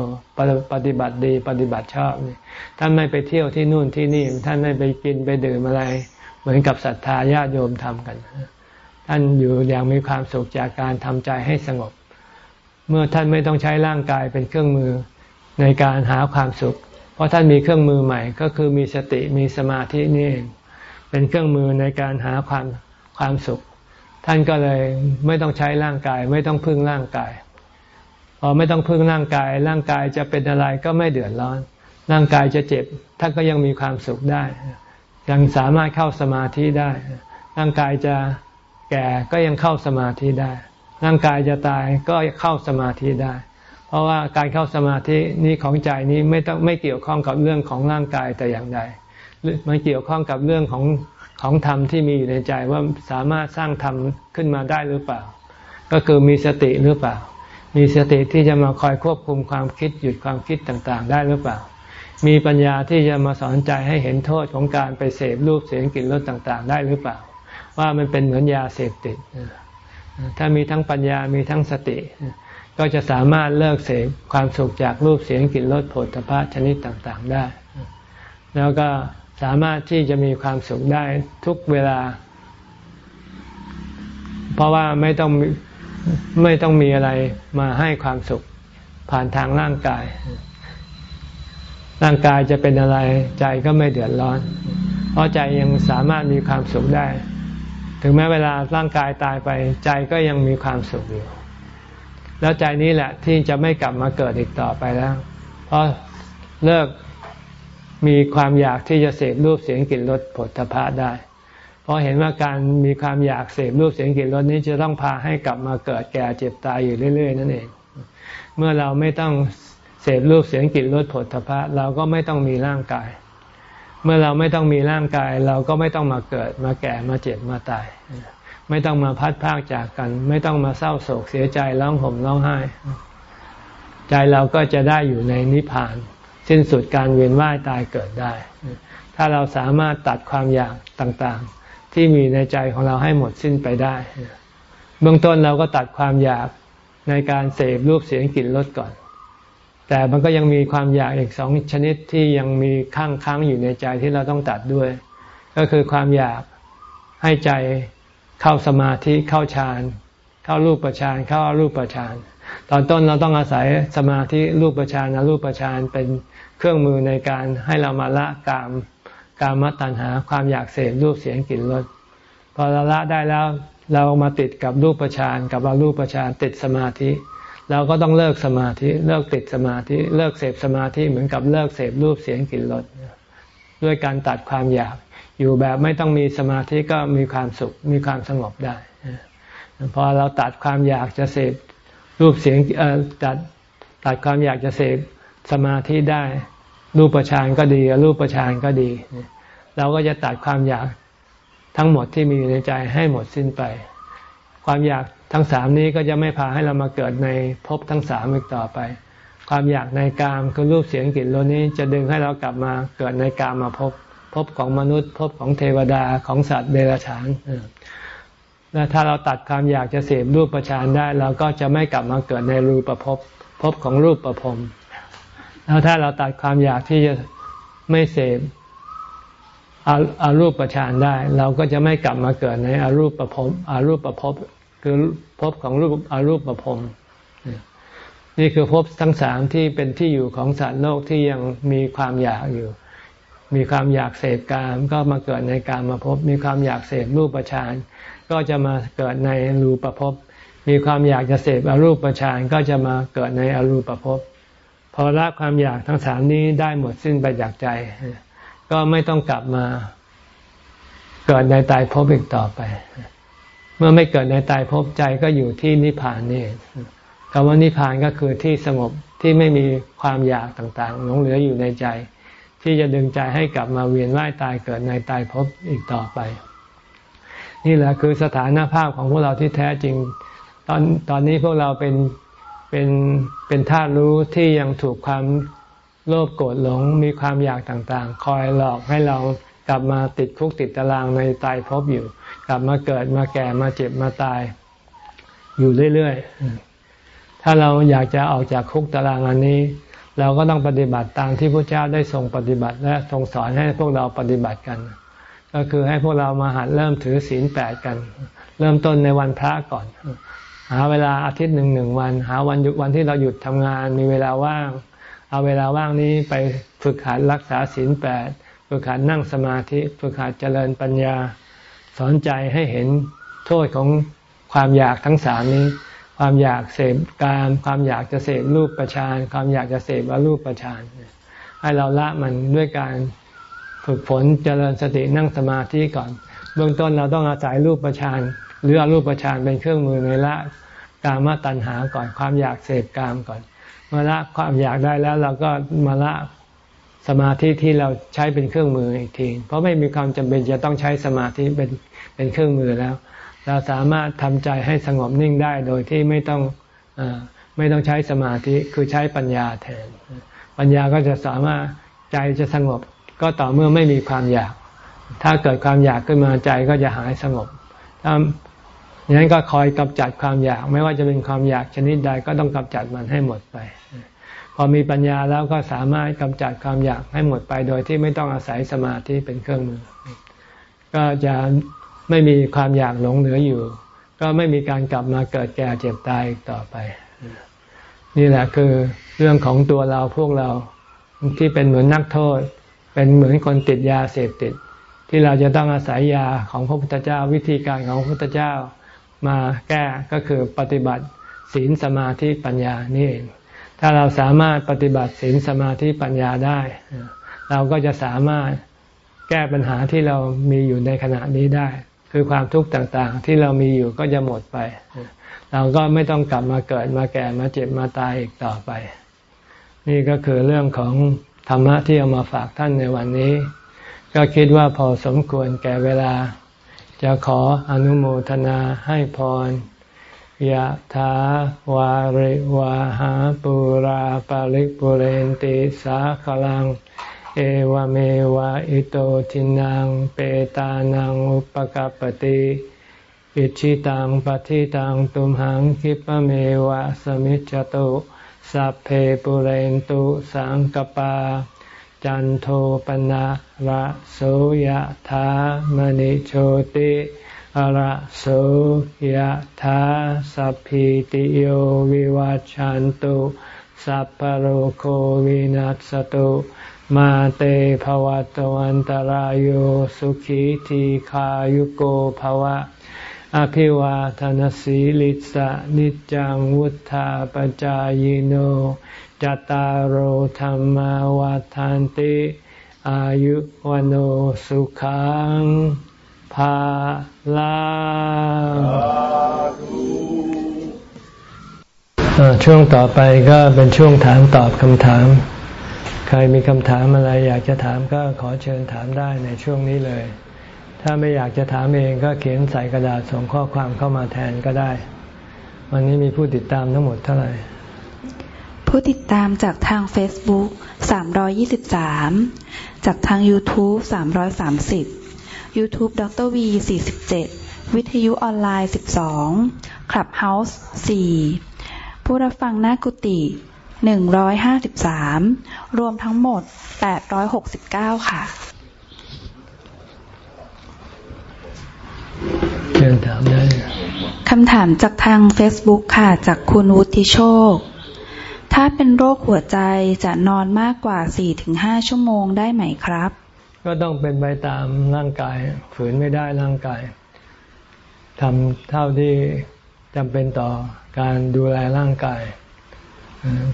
ปฏิบัติดีปฏิบัติชอบนี่ท่านไม่ไปเที่ยวที่นู่นที่นี่ ท่านไม่ไปกินไปดื่มอะไร เหมือนกับศรัทธาญาติโยมทำกัน ท่านอยู่อย่างมีความสุขจากการทำใจให้สงบ เมื่อท่านไม่ต้องใช้ร่างกายเป็นเครื่องมือในการหาความสุข เพราะท่านมีเครื่องมือใหม่ก็คือมีสติมีสมาธินี่เองเป็นเครื่องมือในการหาความความสุข ท่านก็เลยไม่ต้องใช้ร่างกาย ไม่ต้องพึ่งร่างกายพอไม่ต้องพึ่งร่างกาย ร่างกายจะเป็นอะไรก็ไม่เดือดร้อน ร่างกายจะเจ็บท่านก็ยังมีความสุขได้ ยังสามารถเข้าสมาธิได้ ร่างกายจะแก่ก็ยังเข้าสมาธิได้ ร่างกายจะตายก็เข้าสมาธิได้ เพราะว่าการเข้าสมาธินี้ของใจนี้ไม่ต้องไม่เกี่ยวข้องกับเรื่องของร่างกายแต่อย่างใดมันเกี่ยวข้องกับเรื่องของ ของธรรมที่มีอยู่ในใจว่าสามารถสร้างธรรมขึ้นมาได้หรือเปล่า ก็คือมีสติหรือเปล่า มีสติที่จะมาคอยควบคุมความคิดหยุดความคิดต่างๆ ได้หรือเปล่า มีปัญญาที่จะมาสอนใจให้เห็นโทษของการไปเสพรูปเสียงกลิ่นรสต่างๆ ได้หรือเปล่า ว่ามันเป็นเหมือนยาเสพติด ถ้ามีทั้งปัญญามีทั้งสติ ก็จะสามารถเลิกเสพความสุขจากรูปเสียงกลิ่นรสผลตภะชนิดต่างๆ ได้ แล้วก็ สามารถที่จะมีความสุขได้ทุกเวลา เพราะว่าไม่ต้องไม่ต้องมีอะไรมาให้ความสุขผ่านทางร่างกาย ร่างกายจะเป็นอะไรใจก็ไม่เดือดร้อน เพราะใจยังสามารถมีความสุขได้ ถึงแม้เวลาร่างกายตายไปใจก็ยังมีความสุขอยู่ แล้วใจนี้แหละที่จะไม่กลับมาเกิดอีกต่อไปแล้ว เพราะเลิก มีความอยากที่จะเสพรูปเสียงกลิ่นรสผลพะได้ เพราะเห็นว่าการมีความอยากเสพรูปเสียงกลิ่นรสนี้จะต้องพาให้กลับมาเกิดแก่เจ็บตายอยู่เรื่อย ๆ นั่นเอง เมื่อเราไม่ต้องเสพรูปเสียงกลิ่นรสผลพะเราก็ไม่ต้องมีร่างกาย เมื่อเราไม่ต้องมีร่างกาย เราก็ไม่ต้องมาเกิดมาแก่มาเจ็บมาตาย ไม่ต้องมาพัดพากจากกัน ไม่ต้องมาเศร้าโศกเสียใจร้องห่มร้องไห้ ใจเราก็จะได้อยู่ในนิพพาน สิ้นสุดการเวียนว่ายตายเกิดได้ ถ้าเราสามารถตัดความอยากต่างๆ ที่มีในใจของเราให้หมดสิ้นไปได้ เบื้องต้นเราก็ตัดความอยากในการเสพรูปเสียงกลิ่นรสก่อน แต่มันก็ยังมีความอยากอีกสองชนิดที่ยังมีข้างค้างอยู่ในใจที่เราต้องตัดด้วย ก็คือความอยากให้ใจเข้าสมาธิเข้าฌานเข้ารูปฌานเข้ารูปฌาน ตอนต้นเราต้องอาศัยสมาธิรูปฌานอรูปฌานเป็นเครื่องมือในการให้เรามาละกามกามตัณหาความอยากเสพรูปเสียงกลิ่นรสพอเราละได้แล้วเรามาติดกับรูปฌานกับอารูปฌานติดสมาธิ เราก็ต้องเลิกสมาธิ เลิกติดสมาธิ เลิกเสพสมาธิเหมือนกับเลิกเสพรูปเสียงกลิ่นรสด้วยการตัดความอยากอยู่แบบไม่ต้องมีสมาธิก็มีความสุขมีความสงบได้ พอเราตัดความอยากจะเสพ รูปเสียงตัดตัดความอยากจะเสพสมาธิได้ รูปประชานก็ดีรูปประชานก็ดี เราก็จะตัดความอยากทั้งหมดที่มีอยู่ในใจให้หมดสิ้นไป ความอยากทั้งสามนี้ก็จะไม่พาให้เรามาเกิดในภพทั้งสามอีกต่อไป ความอยากในกามคือรูปเสียงกลิ่นรสนี้จะดึงให้เรากลับมาเกิดในกามมาพบพบของมนุษย์พบของเทวดาของสัตว์เดรัจฉาน และถ้าเราตัดความอยากจะเสพรูปประชานได้ เราก็จะไม่กลับมาเกิดในรูปประพบพบของรูปประพรมแล้วถ้าเราตัดความอยากที่จะไม่เสพอารูปประชานได้ เราก็จะไม่กลับมาเกิดในอารูปประพรมอารูปประพบคือพบของรูปอารูปประพรมนี่คือพบทั้งสามที่เป็นที่อยู่ของสัตว์โลกที่ยังมีความอยากอยู่ มีความอยากเสพกามก็มาเกิดในการมาพบมีความอยากเสพรูปประชาน ก็จะมาเกิดในรูปภพ มีความอยากจะเสพอรูปฌานก็จะมาเกิดในอรูปภพ พอละความอยากทั้งสามนี้ได้หมดสิ้นไปจากใจ ก็ไม่ต้องกลับมาเกิดในตายภพอีกต่อไป เมื่อไม่เกิดในตายภพใจก็อยู่ที่นิพพานนี่คำว่านิพพานก็คือที่สงบที่ไม่มีความอยากต่างๆหลงเหลืออยู่ในใจ ที่จะดึงใจให้กลับมาเวียนว่ายตายเกิดในตายภพอีกต่อไป นี่แหละคือสถานภาพของพวกเราที่แท้จริง ตอนตอนนี้พวกเราเป็นเป็นเป็นธาตุรู้ที่ยังถูกความโลภโกรธหลงมีความอยากต่างๆ คอยหลอกให้เรากลับมาติดคุกติดตารางในตายพบอยู่ กลับมาเกิดมาแก่มาเจ็บมาตาย อยู่เรื่อยๆ ถ้าเราอยากจะออกจากคุกตารางอันนี้ เราก็ต้องปฏิบัติตามที่พระเจ้าได้ทรงปฏิบัติและทรงสอนให้พวกเราปฏิบัติกัน ก็คือให้พวกเรามาหัดเริ่มถือศีลแปดกัน เริ่มต้นในวันพระก่อน หาเวลาอาทิตย์หนึ่งหนึ่งวัน หาวันหยุดวันที่เราหยุดทำงาน มีเวลาว่าง เอาเวลาว่างนี้ไปฝึกหัดรักษาศีลแปดฝึกหัดนั่งสมาธิฝึกหัดเจริญปัญญา สอนใจให้เห็นโทษของความอยากทั้งสามนี้ ความอยากเสพการความอยากจะเสพรูปประชานความอยากจะเสพอรูปประชานให้เราละมันด้วยการ ฝึกฝนเจริญสตินั่งสมาธิก่อน เบื้องต้นเราต้องอาศัยรูปประชานหรืออารูปประชานเป็นเครื่องมือในละกามตัณหาก่อนความอยากเสพกามก่อนมาละความอยากได้แล้วเราก็มาละสมาธิที่เราใช้เป็นเครื่องมืออีกทีเพราะไม่มีความจำเป็นจะต้องใช้สมาธิเป็นเป็นเครื่องมือแล้ว เราสามารถทำใจให้สงบนิ่งได้โดยที่ไม่ต้องอไม่ต้องใช้สมาธิคือใช้ปัญญาแทน ปัญญาก็จะสามารถใจจะสงบ ก็ต่อเมื่อไม่มีความอยาก ถ้าเกิดความอยากขึ้นมาใจก็จะหายสงบถ้าอย่างนั้นก็คอยกำจัดความอยาก ไม่ว่าจะเป็นความอยากชนิดใดก็ต้องกำจัดมันให้หมดไป พอมีปัญญาแล้วก็สามารถกำจัดความอยากให้หมดไปโดยที่ไม่ต้องอาศัยสมาธิเป็นเครื่องมือ ก็จะไม่มีความอยากหลงเหลืออยู่ ก็ไม่มีการกลับมาเกิดแก่เจ็บตายต่อไป นี่แหละคือเรื่องของตัวเราพวกเราที่เป็นเหมือนนักโทษ เป็นเหมือนคนติดยาเสพติด ที่เราจะต้องอาศัยยาของพระพุทธเจ้าวิธีการของพระพุทธเจ้ามาแก้ก็คือปฏิบัติศีลสมาธิปัญญานี่เองถ้าเราสามารถปฏิบัติศีลสมาธิปัญญาได้ เราก็จะสามารถแก้ปัญหาที่เรามีอยู่ในขณะนี้ได้ คือความทุกข์ต่างๆ ที่เรามีอยู่ก็จะหมดไป เราก็ไม่ต้องกลับมาเกิดมาแก่มาเจ็บมาตายอีกต่อไป นี่ก็คือเรื่องของ ธรรมะที่เอามาฝากท่านในวันนี้ ก็คิดว่าพอสมควรแก่เวลา จะขออนุโมทนาให้พรยะถาวาริวาหาปุราปาริปุเรนติสาขลัง เอวเมวะอิโตทินังเปตานังอุปกปติอิชิตังปฏิตังตุมหังคิปเมวะสมิจจตุ สัพเพปุเรนตุสังกปา จันโทปนะระโสยธามณิโชติระโสยธาสัพพิติโยวิวัจจันตุสัพพโรโควินัสตุมาเตภวัตวันตารโยสุขีทีขายุโกภวะ อภิวาทนสีลิสะนิจังวุธาปจายโนจตารโหธรรมวาทานติอายุวันโอสุขังภาลาช่วงต่อไปก็เป็นช่วงถามตอบคำถาม ใครมีคำถามอะไรอยากจะถามก็ขอเชิญถามได้ในช่วงนี้เลย ถ้าไม่อยากจะถามเองก็เขียนใส่กระดาษส่งข้อความเข้ามาแทนก็ได้ วันนี้มีผู้ติดตามทั้งหมดเท่าไหร่ ผู้ติดตามจากทาง Facebook 323 จากทาง YouTube 330 YouTube ดร V 47 วิทยุออนไลน์ 12 Clubhouse 4 ผู้รับฟังหน้ากุฏิ153 รวมทั้งหมด 869 ค่ะ ชิญถามได้คำถามจากทาง Facebook ค่ะ จากคุณวุฒิโชค ถ้าเป็นโรคหัวใจจะนอนมากกว่าสี่ถึงห้าชั่วโมงได้ไหมครับ ก็ต้องเป็นไปตามร่างกาย ฝืนไม่ได้ร่างกายทำเท่าที่จำเป็นต่อการดูแลร่างกาย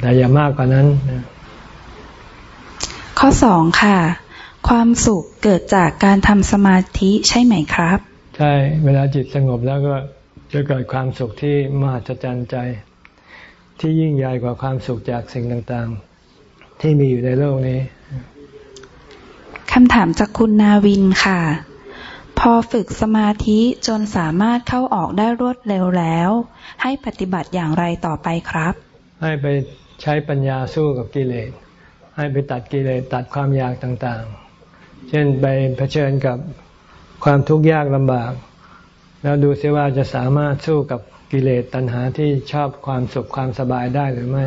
แต่อย่ามากกว่านั้น ข้อสองค่ะ ความสุขเกิดจากการทำสมาธิใช่ไหมครับ ใช่เวลาจิตสงบแล้วก็จะเกิดความสุขที่มหัศจรรย์ใจ ที่ยิ่งใหญ่กว่าความสุขจากสิ่งต่างๆ ที่มีอยู่ในโลกนี้คำถามจากคุณนาวินค่ะ พอฝึกสมาธิจนสามารถเข้าออกได้รวดเร็วแล้ว ให้ปฏิบัติอย่างไรต่อไปครับ ให้ไปใช้ปัญญาสู้กับกิเลสให้ไปตัดกิเลสตัดความอยากต่างๆ เช่นไปเผชิญกับ ความทุกข์ยากลำบาก แล้วดูซิว่าจะสามารถสู้กับกิเลสตัณหาที่ชอบความสุขความสบายได้หรือไม่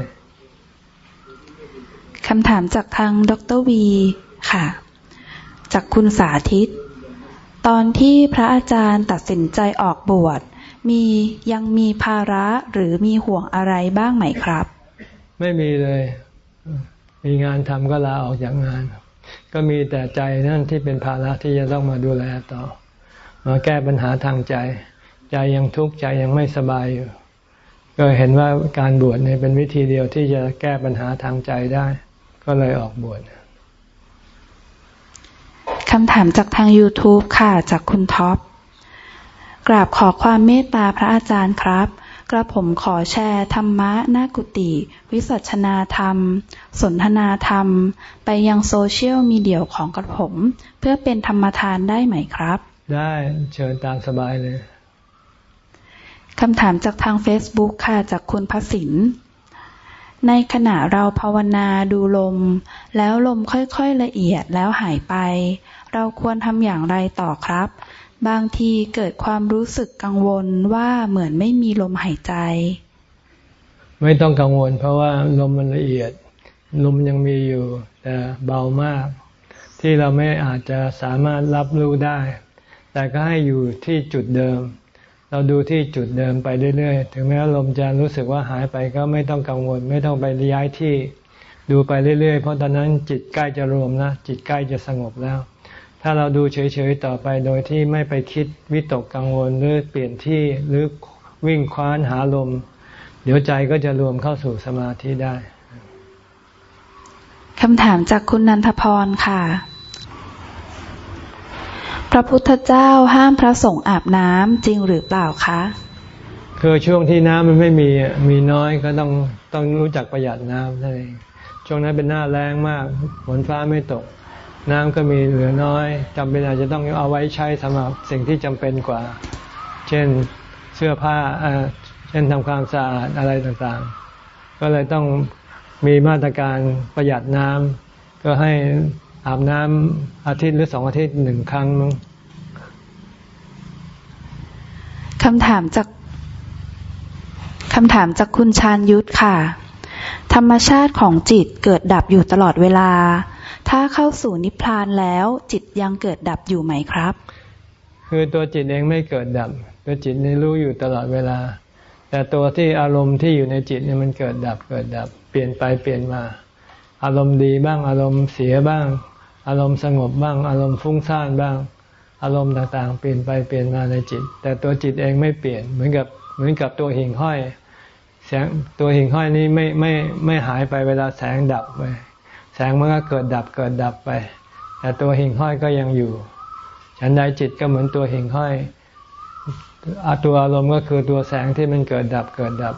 คำถามจากทางดรวีค่ะ จากคุณสาธิต ตอนที่พระอาจารย์ตัดสินใจออกบวชมียังมีภาระหรือมีห่วงอะไรบ้างไหมครับ ไม่มีเลย มีงานทำก็ลาออกจากงาน ก็มีแต่ใจนั่นที่เป็นภาระที่จะต้องมาดูแลต่อ มาแก้ปัญหาทางใจ ใจยังทุกข์ใจยังไม่สบายอยู่ ก็เห็นว่าการบวชเนี่ยเป็นวิธีเดียวที่จะแก้ปัญหาทางใจได้ ก็เลยออกบวชคำถามจากทาง YouTube ค่ะ จากคุณท็อปกราบขอความเมตตาพระอาจารย์ครับ กระผมขอแชร์ธรรมะหน้ากุฏิวิสัชนาธรรม สนทนาธรรม ไปยังโซเชียลมีเดียของกระผม เพื่อเป็นธรรมทานได้ไหมครับ ได้เชิญตามสบายเลยคำถามจากทาง Facebook ค่ะ จากคุณพสินในขณะเราภาวนาดูลม แล้วลมค่อยๆละเอียดแล้วหายไป เราควรทำอย่างไรต่อครับ บางทีเกิดความรู้สึกกังวลว่าเหมือนไม่มีลมหายใจ ไม่ต้องกังวล เพราะว่าลมมันละเอียด ลมยังมีอยู่แต่เบามาก ที่เราไม่อาจจะสามารถรับรู้ได้ แต่ก็ให้อยู่ที่จุดเดิม เราดูที่จุดเดิมไปเรื่อยๆ ถึงแม้ลมจะรู้สึกว่าหายไปก็ไม่ต้องกังวล ไม่ต้องไปย้ายที่ ดูไปเรื่อยๆ เพราะตอนนั้นจิตใกล้จะรวมนะจิตใกล้จะสงบแล้ว ถ้าเราดูเฉยๆต่อไปโดยที่ไม่ไปคิดวิตกกังวลหรือเปลี่ยนที่หรือวิ่งคว้านหาลม เดี๋ยวใจก็จะรวมเข้าสู่สมาธิได้คำถามจากคุณนันทพรค่ะ พระพุทธเจ้าห้ามพระสงฆ์อาบน้ำจริงหรือเปล่าคะคือช่วงที่น้ำมันไม่มีมีน้อยก็ต้องต้องรู้จักประหยัดน้ำนั่นเองช่วงนั้นเป็นหน้าแรงมากฝนฟ้าไม่ตก น้ำก็มีเหลือน้อยจำเป็นอาจจะต้องเอาไว้ใช้สำหรับสิ่งที่จำเป็นกว่า เช่นเสื้อผ้าเช่นทำความสะอาดอะไรต่างๆ ก็เลยต้องมีมาตรการประหยัดน้ำก็ให้อาบน้ำอาทิตย์หรือสองอาทิตย์หนึ่งครั้งมั้งคำถามจากคำถามจากคุณชาญยุทธค่ะ ธรรมชาติของจิตเกิดดับอยู่ตลอดเวลา ถ้าเข้าสู่นิพพานแล้วจิตยังเกิดดับอยู่ไหมครับ คือตัวจิตเองไม่เกิดดับ ตัวจิตนี่รู้อยู่ตลอดเวลา แต่ตัวที่อารมณ์ที่อยู่ในจิตเนี่ยมันเกิดดับเกิดดับ เปลี่ยนไปเปลี่ยนมา อารมณ์ดีบ้าง อารมณ์เสียบ้าง อารมณ์สงบบ้าง อารมณ์ฟุ้งซ่านบ้าง อารมณ์ต่างๆ เปลี่ยนไปเปลี่ยนมาในจิต แต่ตัวจิตเองไม่เปลี่ยนเหมือนกับเหมือนกับตัวหิ่งห้อยแสงตัวหิ่งห้อยนี้ไม่ไม่ไม่หายไปเวลาแสงดับไป แสงมันก็เกิดดับเกิดดับไป แต่ตัวหิ่งห้อยก็ยังอยู่ ฉันใดจิตก็เหมือนตัวหิ่งห้อยตัวอารมณ์ก็คือตัวแสงที่มันเกิดดับเกิดดับ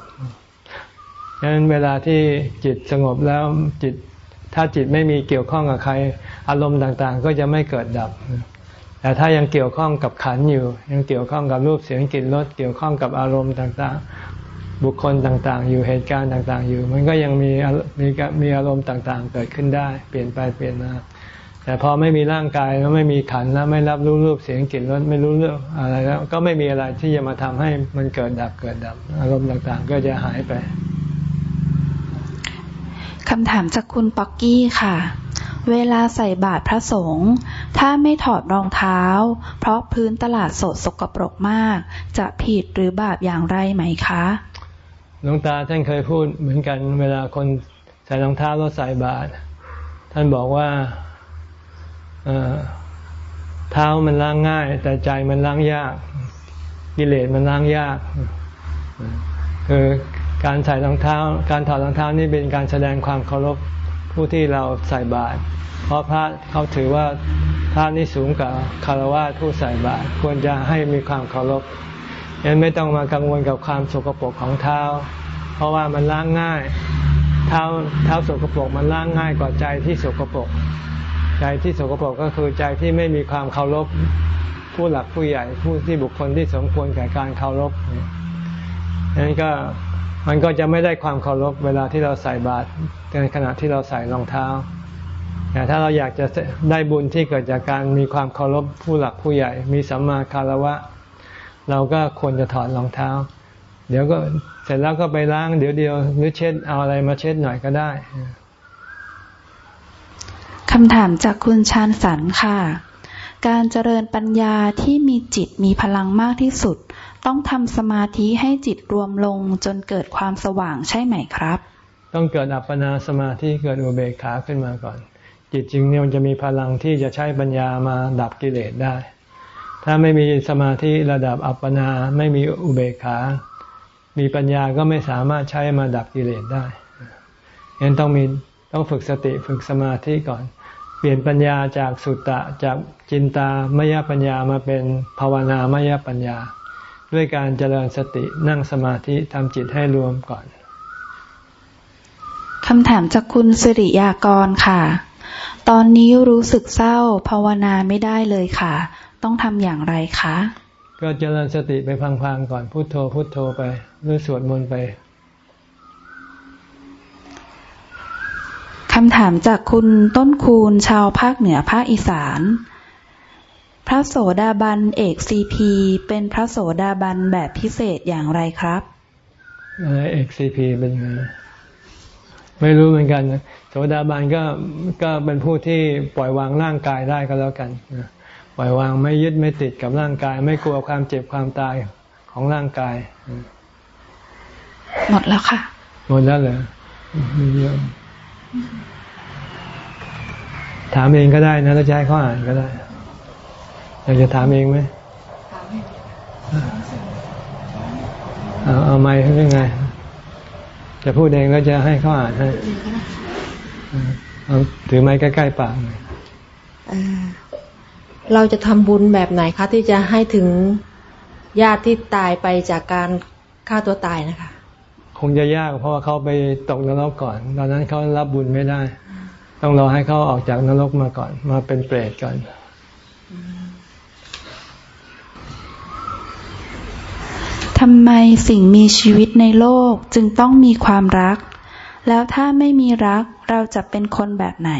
ดังนั้นเวลาที่จิตสงบแล้วจิตถ้าจิตไม่มีเกี่ยวข้องกับใคร อารมณ์ต่างๆ ก็จะไม่เกิดดับ แต่ถ้ายังเกี่ยวข้องกับขันอยู่ ยังเกี่ยวข้องกับรูปเสียงกลิ่นรสเกี่ยวข้องกับอารมณ์ต่างๆ บุคคลต่างๆ อยู่เหตุการณ์ต่างๆ อยู่ มันก็ยังมีมีมีอารมณ์ต่างๆ เกิดขึ้นได้ เปลี่ยนไปเปลี่ยนมา แต่พอไม่มีร่างกายแล้วไม่มีขันแล้วไม่รับรู้รูปเสียงกลิ่นรสไม่รู้เรื่องอะไรแล้ว ก็ไม่มีอะไรที่จะมาทำให้มันเกิดดับเกิดดับ อารมณ์ต่างๆ ก็จะหายไปคำถามจากคุณป๊อกกี้ค่ะเวลาใส่บาตรพระสงฆ์ถ้าไม่ถอดรองเท้า เพราะพื้นตลาดสดสกปรกมาก จะผิดหรือบาปอย่างไรไหมคะ หลวงตาท่านเคยพูดเหมือนกัน เวลาคนใส่รองเท้าแล้วใส่บาตรท่านบอกว่าเท้ามันล้างง่าย แต่ใจมันล้างยาก กิเลสมันล้างยากคือการใส่รองเท้า การถอดรองเท้านี่เป็นการแสดงความเคารพผู้ที่เราใส่บาตรเพราะพระเขาถือว่าพระนี่สูงกว่าคารวะผู้ใส่บาตรควรจะให้มีความเคารพ ยังไม่ต้องมากังวลกับความสกปรกของเท้า เพราะว่ามันล้างง่าย เท้าเท้าสกปรกมันล้างง่ายกว่าใจที่สกปรก ใจที่สกปรกก็คือใจที่ไม่มีความเคารพผู้หลักผู้ใหญ่ผู้ที่บุคคลที่สมควรแก่การเคารพนั้นก็มันก็จะไม่ได้ความเคารพเวลาที่เราใส่บาตรในขณะที่เราใส่รองเท้าแต่ถ้าเราอยากจะได้บุญที่เกิดจากการมีความเคารพผู้หลักผู้ใหญ่ มีสัมมาคารวะ เราก็ควรจะถอดรองเท้า เดี๋ยวก็เสร็จแล้วก็ไปล้างเดี๋ยวเดียวหรือเช็ดเอาอะไรมาเช็ดหน่อยก็ได้คำถามจากคุณชาญสันค่ะ การเจริญปัญญาที่มีจิตมีพลังมากที่สุด ต้องทำสมาธิให้จิตรวมลงจนเกิดความสว่างใช่ไหมครับ ต้องเกิดอัปปนาสมาธิเกิดอุเบกขาขึ้นมาก่อน จิตจึงเนี่ยมันจะมีพลังที่จะใช้ปัญญามาดับกิเลสได้ ถ้าไม่มีสมาธิระดับอัปปนา ไม่มีอุเบกขา มีปัญญาก็ไม่สามารถใช้มาดับกิเลสได้ยังต้องมีต้องฝึกสติฝึกสมาธิก่อน เปลี่ยนปัญญาจากสุตตะจากจินตามยปัญญามาเป็นภาวนามยปัญญา ด้วยการเจริญสตินั่งสมาธิทำจิตให้รวมก่อนคำถามจากคุณสิริยากรค่ะ ตอนนี้รู้สึกเศร้าภาวนาไม่ได้เลยค่ะ ต้องทำอย่างไรคะ ก็เจริญสติไปพังๆก่อนพุโทโธพุโทโธไปหรือสวดมนต์ไปคำถามจากคุณต้นคูณชาวภาคเหนือภาคอีสาน พระโสดาบันเอกซีพีเป็นพระโสดาบันแบบพิเศษอย่างไรครับอะไรเอกซีพีเป็นไงไม่รู้เหมือนกันโสดาบันก็ก็เป็นผู้ที่ปล่อยวางร่างกายได้ก็แล้วกัน ปล่อยวางไม่ยึดไม่ติดกับร่างกาย ไม่กลัวความเจ็บความตายของร่างกาย หมดแล้วค่ะ หมดแล้วเหรอมีเยอะถามเองก็ได้นะแล้วจะให้เขาอ่านก็ได้ อยากจะถามเองไหมเอาเอาไม้ให้ยังไง จะพูดเองแล้วจะให้เขาอ่านให้เอาถือไม้ใกล้ๆปากหน่อย เราจะทำบุญแบบไหนคะที่จะให้ถึงญาติที่ตายไปจากการฆ่าตัวตายนะคะ คงจะยากเพราะว่าเขาไปตกนรกก่อน ตอนนั้นเขารับบุญไม่ได้ ต้องรอให้เขาออกจากนรกมาก่อน มาเป็นเปรตก่อนทำไมสิ่งมีชีวิตในโลกจึงต้องมีความรัก แล้วถ้าไม่มีรักเราจะเป็นคนแบบไหน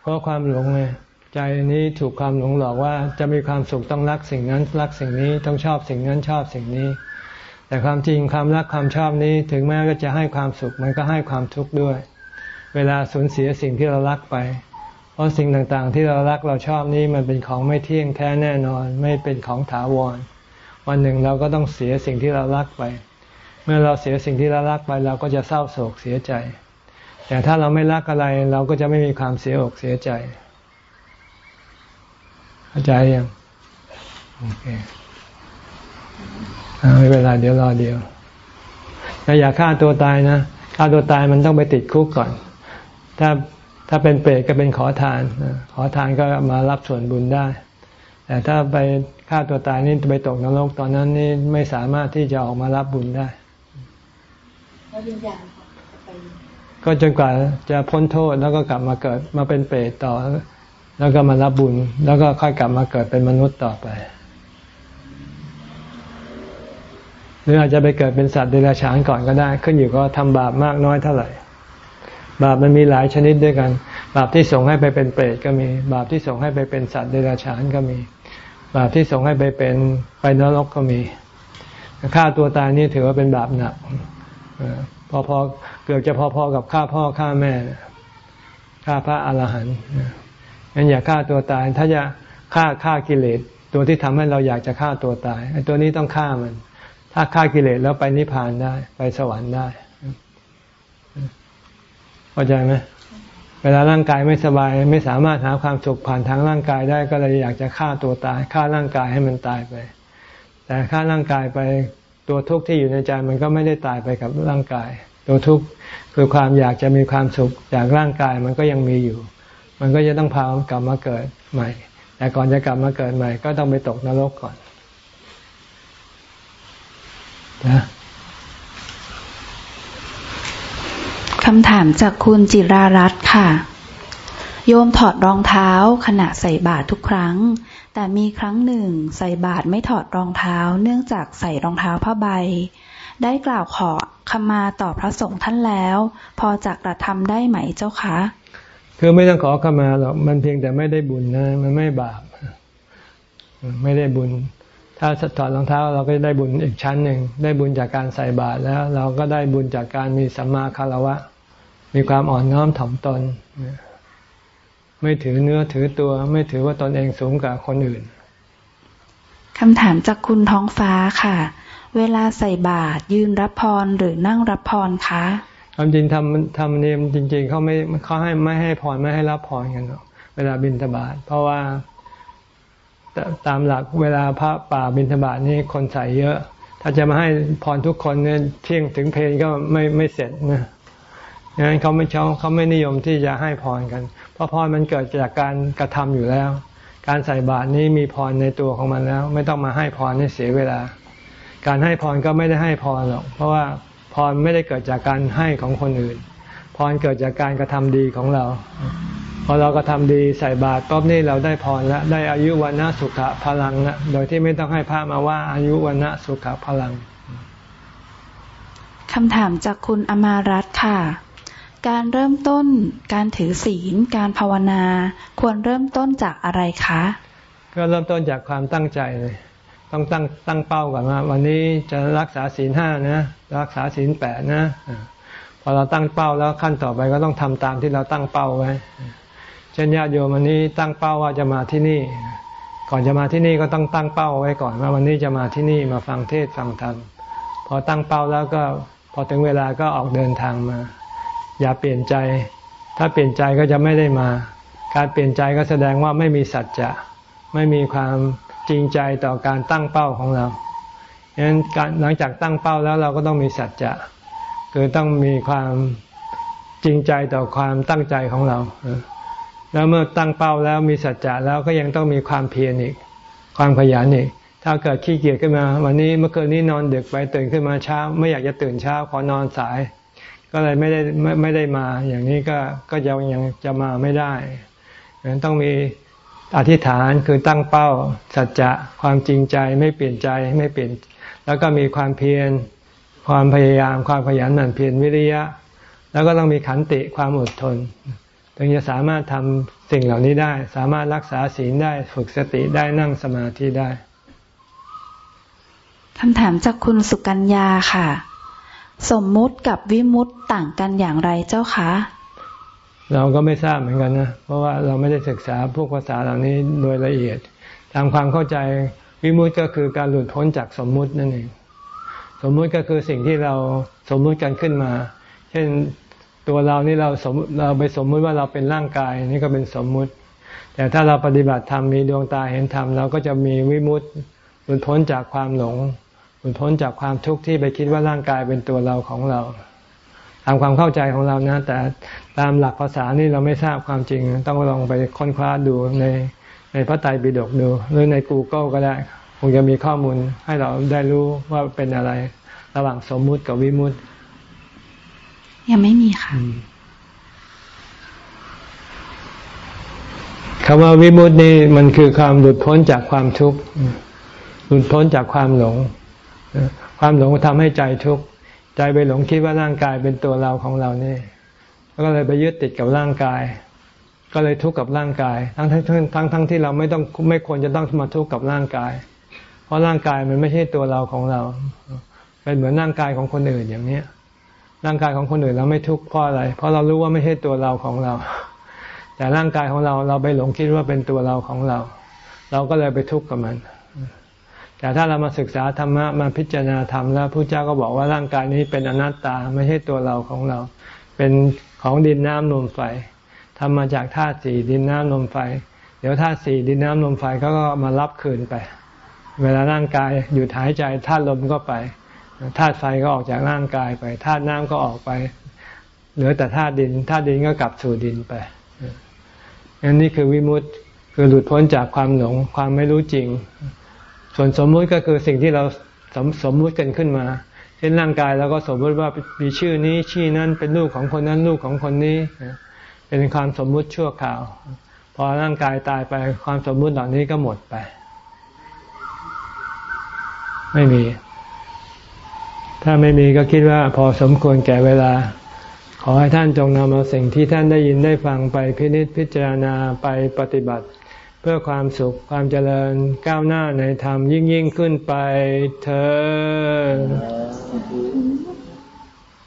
เพราะความหลงไง ใจนี้ถูกความหลงหลอกว่าจะมีความสุขต้องรักสิ่งนั้นรักสิ่งนี้ต้องชอบสิ่งนั้นชอบสิ่งนี้ แต่ความจริงความรักความชอบนี้ถึงแม้ว่าจะให้ความสุขมันก็ให้ความทุกข์ด้วย เวลาสูญเสียสิ่งที่เรารักไป เพราะสิ่งต่างๆ ที่เรารักเราชอบนี้มันเป็นของไม่เที่ยงแท้แน่นอน ไม่เป็นของถาวร วันหนึ่งเราก็ต้องเสียสิ่งที่เรารักไป เมื่อเราเสียสิ่งที่เรารักไปเราก็จะเศร้าโศกเสียใจ แต่ถ้าเราไม่รักอะไรเราก็จะไม่มีความเสียอกเสียใจ เข้าใจยังโอเคไม่เป็นไรเดี๋ยวรอเดียวถ้าอย่าฆ่าตัวตายนะฆ่าตัวตายมันต้องไปติดคุกก่อน ถ้าถ้าเป็นเปรตก็เป็นขอทาน ขอทานก็มารับส่วนบุญได้ แต่ถ้าไปฆ่าตัวตายนี่ไปตกนรกตอนนั้นนี่ไม่สามารถที่จะออกมารับบุญได้ก็จนกว่าจะพ้นโทษแล้วก็กลับมาเกิดมาเป็นเปรตต่อ แล้วก็มารับบุญ แล้วก็ค่อยกลับมาเกิดเป็นมนุษย์ต่อไป หรืออาจจะไปเกิดเป็นสัตว์เดรัจฉานก่อนก็ได้ ขึ้นอยู่ก็ทำบาปมากน้อยเท่าไหร่ บาปมันมีหลายชนิดด้วยกัน บาปที่ส่งให้ไปเป็นเปรตก็มี บาปที่ส่งให้ไปเป็นสัตว์เดรัจฉานก็มี บาปที่ส่งให้ไปเป็นไปนรกก็มีฆ่าตัวตายนี่ถือว่าเป็นบาปหนักพอพอเกือบจะพอๆกับฆ่าพ่อฆ่าแม่ฆ่าพระอรหันต์ งั้นอย่าฆ่าตัวตาย ถ้าจะฆ่าฆ่ากิเลสตัวที่ทำให้เราอยากจะฆ่าตัวตายไอ้ตัวนี้ต้องฆ่ามัน ถ้าฆ่ากิเลสแล้วไปนิพพานได้ ไปสวรรค์ได้เข้าใจไหมเวลาร่างกายไม่สบายไม่สามารถหาความสุขผ่านทางร่างกายได้ก็เลยอยากจะฆ่าตัวตายฆ่าร่างกายให้มันตายไป แต่ฆ่าร่างกายไปตัวทุกข์ที่อยู่ในใจมันก็ไม่ได้ตายไปกับร่างกาย ตัวทุกข์คือความอยากจะมีความสุขจากร่างกายมันก็ยังมีอยู่ มันก็จะต้องพากลับมาเกิดใหม่ แต่ก่อนจะกลับมาเกิดใหม่ ก็ต้องไปตกนรกก่อนนะคำถามจากคุณจิรารัตน์ค่ะ โยมถอดรองเท้าขณะใส่บาตรทุกครั้ง แต่มีครั้งหนึ่งใส่บาตรไม่ถอดรองเท้า เนื่องจากใส่รองเท้าผ้าใบ ได้กล่าวขอขมาต่อพระสงฆ์ท่านแล้ว พอจะกระทำได้ไหมเจ้าคะ คือไม่ต้องขอขมาหรอกมันเพียงแต่ไม่ได้บุญนะมันไม่บาป ไม่ได้บุญ ถ้าถอดรองเท้าเราก็ได้บุญอีกชั้นหนึ่งได้บุญจากการใส่บาตรแล้ว เราก็ได้บุญจากการมีสัมมาคารวะ มีความอ่อนน้อมถ่อมตน ไม่ถือเนื้อถือตัว ไม่ถือว่าตนเองสูงกว่าคนอื่นคำถามจากคุณท้องฟ้าค่ะ เวลาใส่บาตรยืนรับพรหรือนั่งรับพรคะ ความจริงทำทำเนียมจริง ๆเขาไม่เขาให้ไม่ให้พรไม่ให้รับพรกันหรอกเวลาบิณฑบาตเพราะว่าตามหลักเวลาพระป่าบิณฑบาตนี่คนใส่เยอะ ถ้าจะมาให้พรทุกคนเนี่ยเที่ยงถึงเพลงก็ไม่ไม่เสร็จนะดังนั้นเขาไม่ชอบเขาไม่นิยมที่จะให้พรกัน เพราะพรมันเกิดจากการกระทำอยู่แล้ว การใส่บาตรนี้มีพรในตัวของมันแล้ว ไม่ต้องมาให้พรให้เสียเวลา การให้พรก็ไม่ได้ให้พรหรอก เพราะว่า พรไม่ได้เกิดจากการให้ของคนอื่น พรเกิดจากการกระทำดีของเรา พอเรากระทำดีใส่บาตรป๊อบนี่เราได้พรแล้วได้อายุวันนะสุขะพลังนะโดยที่ไม่ต้องให้พระมาว่าอายุวันนะสุขะพลังคำถามจากคุณอมารัตค่ะ การเริ่มต้นการถือศีล การภาวนา ควรเริ่มต้นจากอะไรคะ ก็เริ่มต้นจากความตั้งใจเลย ต้องตั้งตั้งเป้าก่อนว่า วันนี้จะรักษาศีลห้านะ รักษาศีลแปดนะพอเราตั้งเป้าแล้วขั้นต่อไปก็ต้องทำตามที่เราตั้งเป้าไว้ เช่นญาติโยมวันนี้ตั้งเป้าว่าจะมาที่นี่ ก่อนจะมาที่นี่ก็ต้องตั้งเป้าไว้ก่อนว่าวันนี้จะมาที่นี่มาฟังเทศฟังธรรมพอตั้งเป้าแล้วก็พอถึงเวลาก็ออกเดินทางมา อย่าเปลี่ยนใจ ถ้าเปลี่ยนใจก็จะไม่ได้มา การเปลี่ยนใจก็แสดงว่าไม่มีสัจจะไม่มีความจริงใจต่อการตั้งเป้าของเรา ฉะนั้นหลังจากตั้งเป้าแล้วเราก็ต้องมีสัจจะคือต้องมีความจริงใจต่อความตั้งใจของเรา แล้วเมื่อตั้งเป้าแล้วมีสัจจะแล้วก็ยังต้องมีความเพียรอีก ความขยันอีก ถ้าเกิดขี้เกียจขึ้นมา วันนี้เมื่อคืนนี้นอนดึกไปตื่นขึ้นมาเช้า ไม่อยากจะตื่นเช้าขอนอนสาย ก็เลยไม่ได้ไม่ไม่ได้มา อย่างนี้ก็ก็ยังยังจะมาไม่ได้นั้นต้องมีอธิษฐานคือตั้งเป้า สัจจะความจริงใจไม่เปลี่ยนใจไม่เปลี่ยน แล้วก็มีความเพียร ความพยายาม ความขยันหมั่นเพียรวิริยะ แล้วก็ต้องมีขันติความอดทน ถึงจะสามารถทำสิ่งเหล่านี้ได้ สามารถรักษาศีลได้ ฝึกสติได้ นั่งสมาธิได้คำถามจากคุณสุกัญญาค่ะ สมมุติกับวิมุติต่างกันอย่างไรเจ้าคะ เราก็ไม่ทราบเหมือนกันนะ เพราะว่าเราไม่ได้ศึกษาพวกภาษาเหล่านี้โดยละเอียด ตามความเข้าใจ วิมุตติก็คือการหลุดพ้นจากสมมุตินั่นเอง สมมุติก็คือสิ่งที่เราสมมุติกันขึ้นมา เช่นตัวเรานี่เราสมเราไปสมมุติว่าเราเป็นร่างกายนี่ก็เป็นสมมุติ แต่ถ้าเราปฏิบัติธรรมมีดวงตาเห็นธรรมเราก็จะมีวิมุตติหลุดพ้นจากความหลง หลุดพ้นจากความทุกข์ที่ไปคิดว่าร่างกายเป็นตัวเราของเราตามความเข้าใจของเรานะ แต่ตามหลักภาษานี่เราไม่ทราบความจริง ต้องลองไปค้นคว้าดูใน ในพระไตรปิฎกดู หรือใน Google ก็ได้คงจะมีข้อมูลให้เราได้รู้ว่าเป็นอะไรระหว่างสมมุติกับวิมุติ ยังไม่มีค่ะคำว่าวิมุตินี่มันคือความหลุดพ้นจากความทุกข์หลุดพ้นจากความหลง ความหลงทำให้ใจทุกข์ใจไปหลงคิดว่าร่างกายเป็นตัวเราของเรานี่ก็เลยไปยึดติดกับร่างกาย ก็เลยทุกข์กับร่างกาย ทั้งทั้งทั้งทั้งที่เราไม่ต้องไม่ควรจะต้องมาทุกข์กับร่างกาย เพราะร่างกายมันไม่ใช่ตัวเราของเรา เป็นเหมือนร่างกายของคนอื่นอย่างเนี้ยร่างกายของคนอื่นเราไม่ทุกข์เพราะอะไร เพราะเรารู้ว่าไม่ใช่ตัวเราของเรา แต่ร่างกายของเราเราไปหลงคิดว่าเป็นตัวเราของเรา เราก็เลยไปทุกข์กับมัน แต่ถ้าเรามาศึกษาธรรมะมาพิจารณาธรรมแล้วพระเจ้าก็บอกว่าร่างกายนี้เป็นอนัตตาไม่ใช่ตัวเราของเรา เป็นของดินน้ำลมไฟ ทำมาจากธาตุสี่ดินน้ำลมไฟ เดี๋ยวธาตุสี่ดินน้ำลมไฟเขาก็มารับคืนไป เวลาร่างกายหยุดหายใจธาตุลมก็ไปธาตุไฟก็ออกจากร่างกายไปธาตุน้ำก็ออกไปเหลือแต่ธาตุดินธาตุดินก็กลับสู่ดินไปอันนี้คือวิมุตต์คือหลุดพ้นจากความหลงความไม่รู้จริง ส่วนสมมุติก็คือสิ่งที่เราสมสมมุติกันขึ้นมา เช่นร่างกายเราก็สมมติว่ามีชื่อนี้ชื่อนั้นเป็นลูกของคนนั้นลูกของคนนี้ เป็นความสมมุติชั่วคราว พอร่างกายตายไปความสมมุติเหล่านี้ก็หมดไป ไม่มี ถ้าไม่มีก็คิดว่าพอสมควรแก่เวลา ขอให้ท่านจงนำเอาสิ่งที่ท่านได้ยินได้ฟังไปพินิจพิจารณาไปปฏิบัติ เพื่อความสุขความเจริญก้าวหน้าในธรรมยิ่งยิ่งขึ้นไปเธอ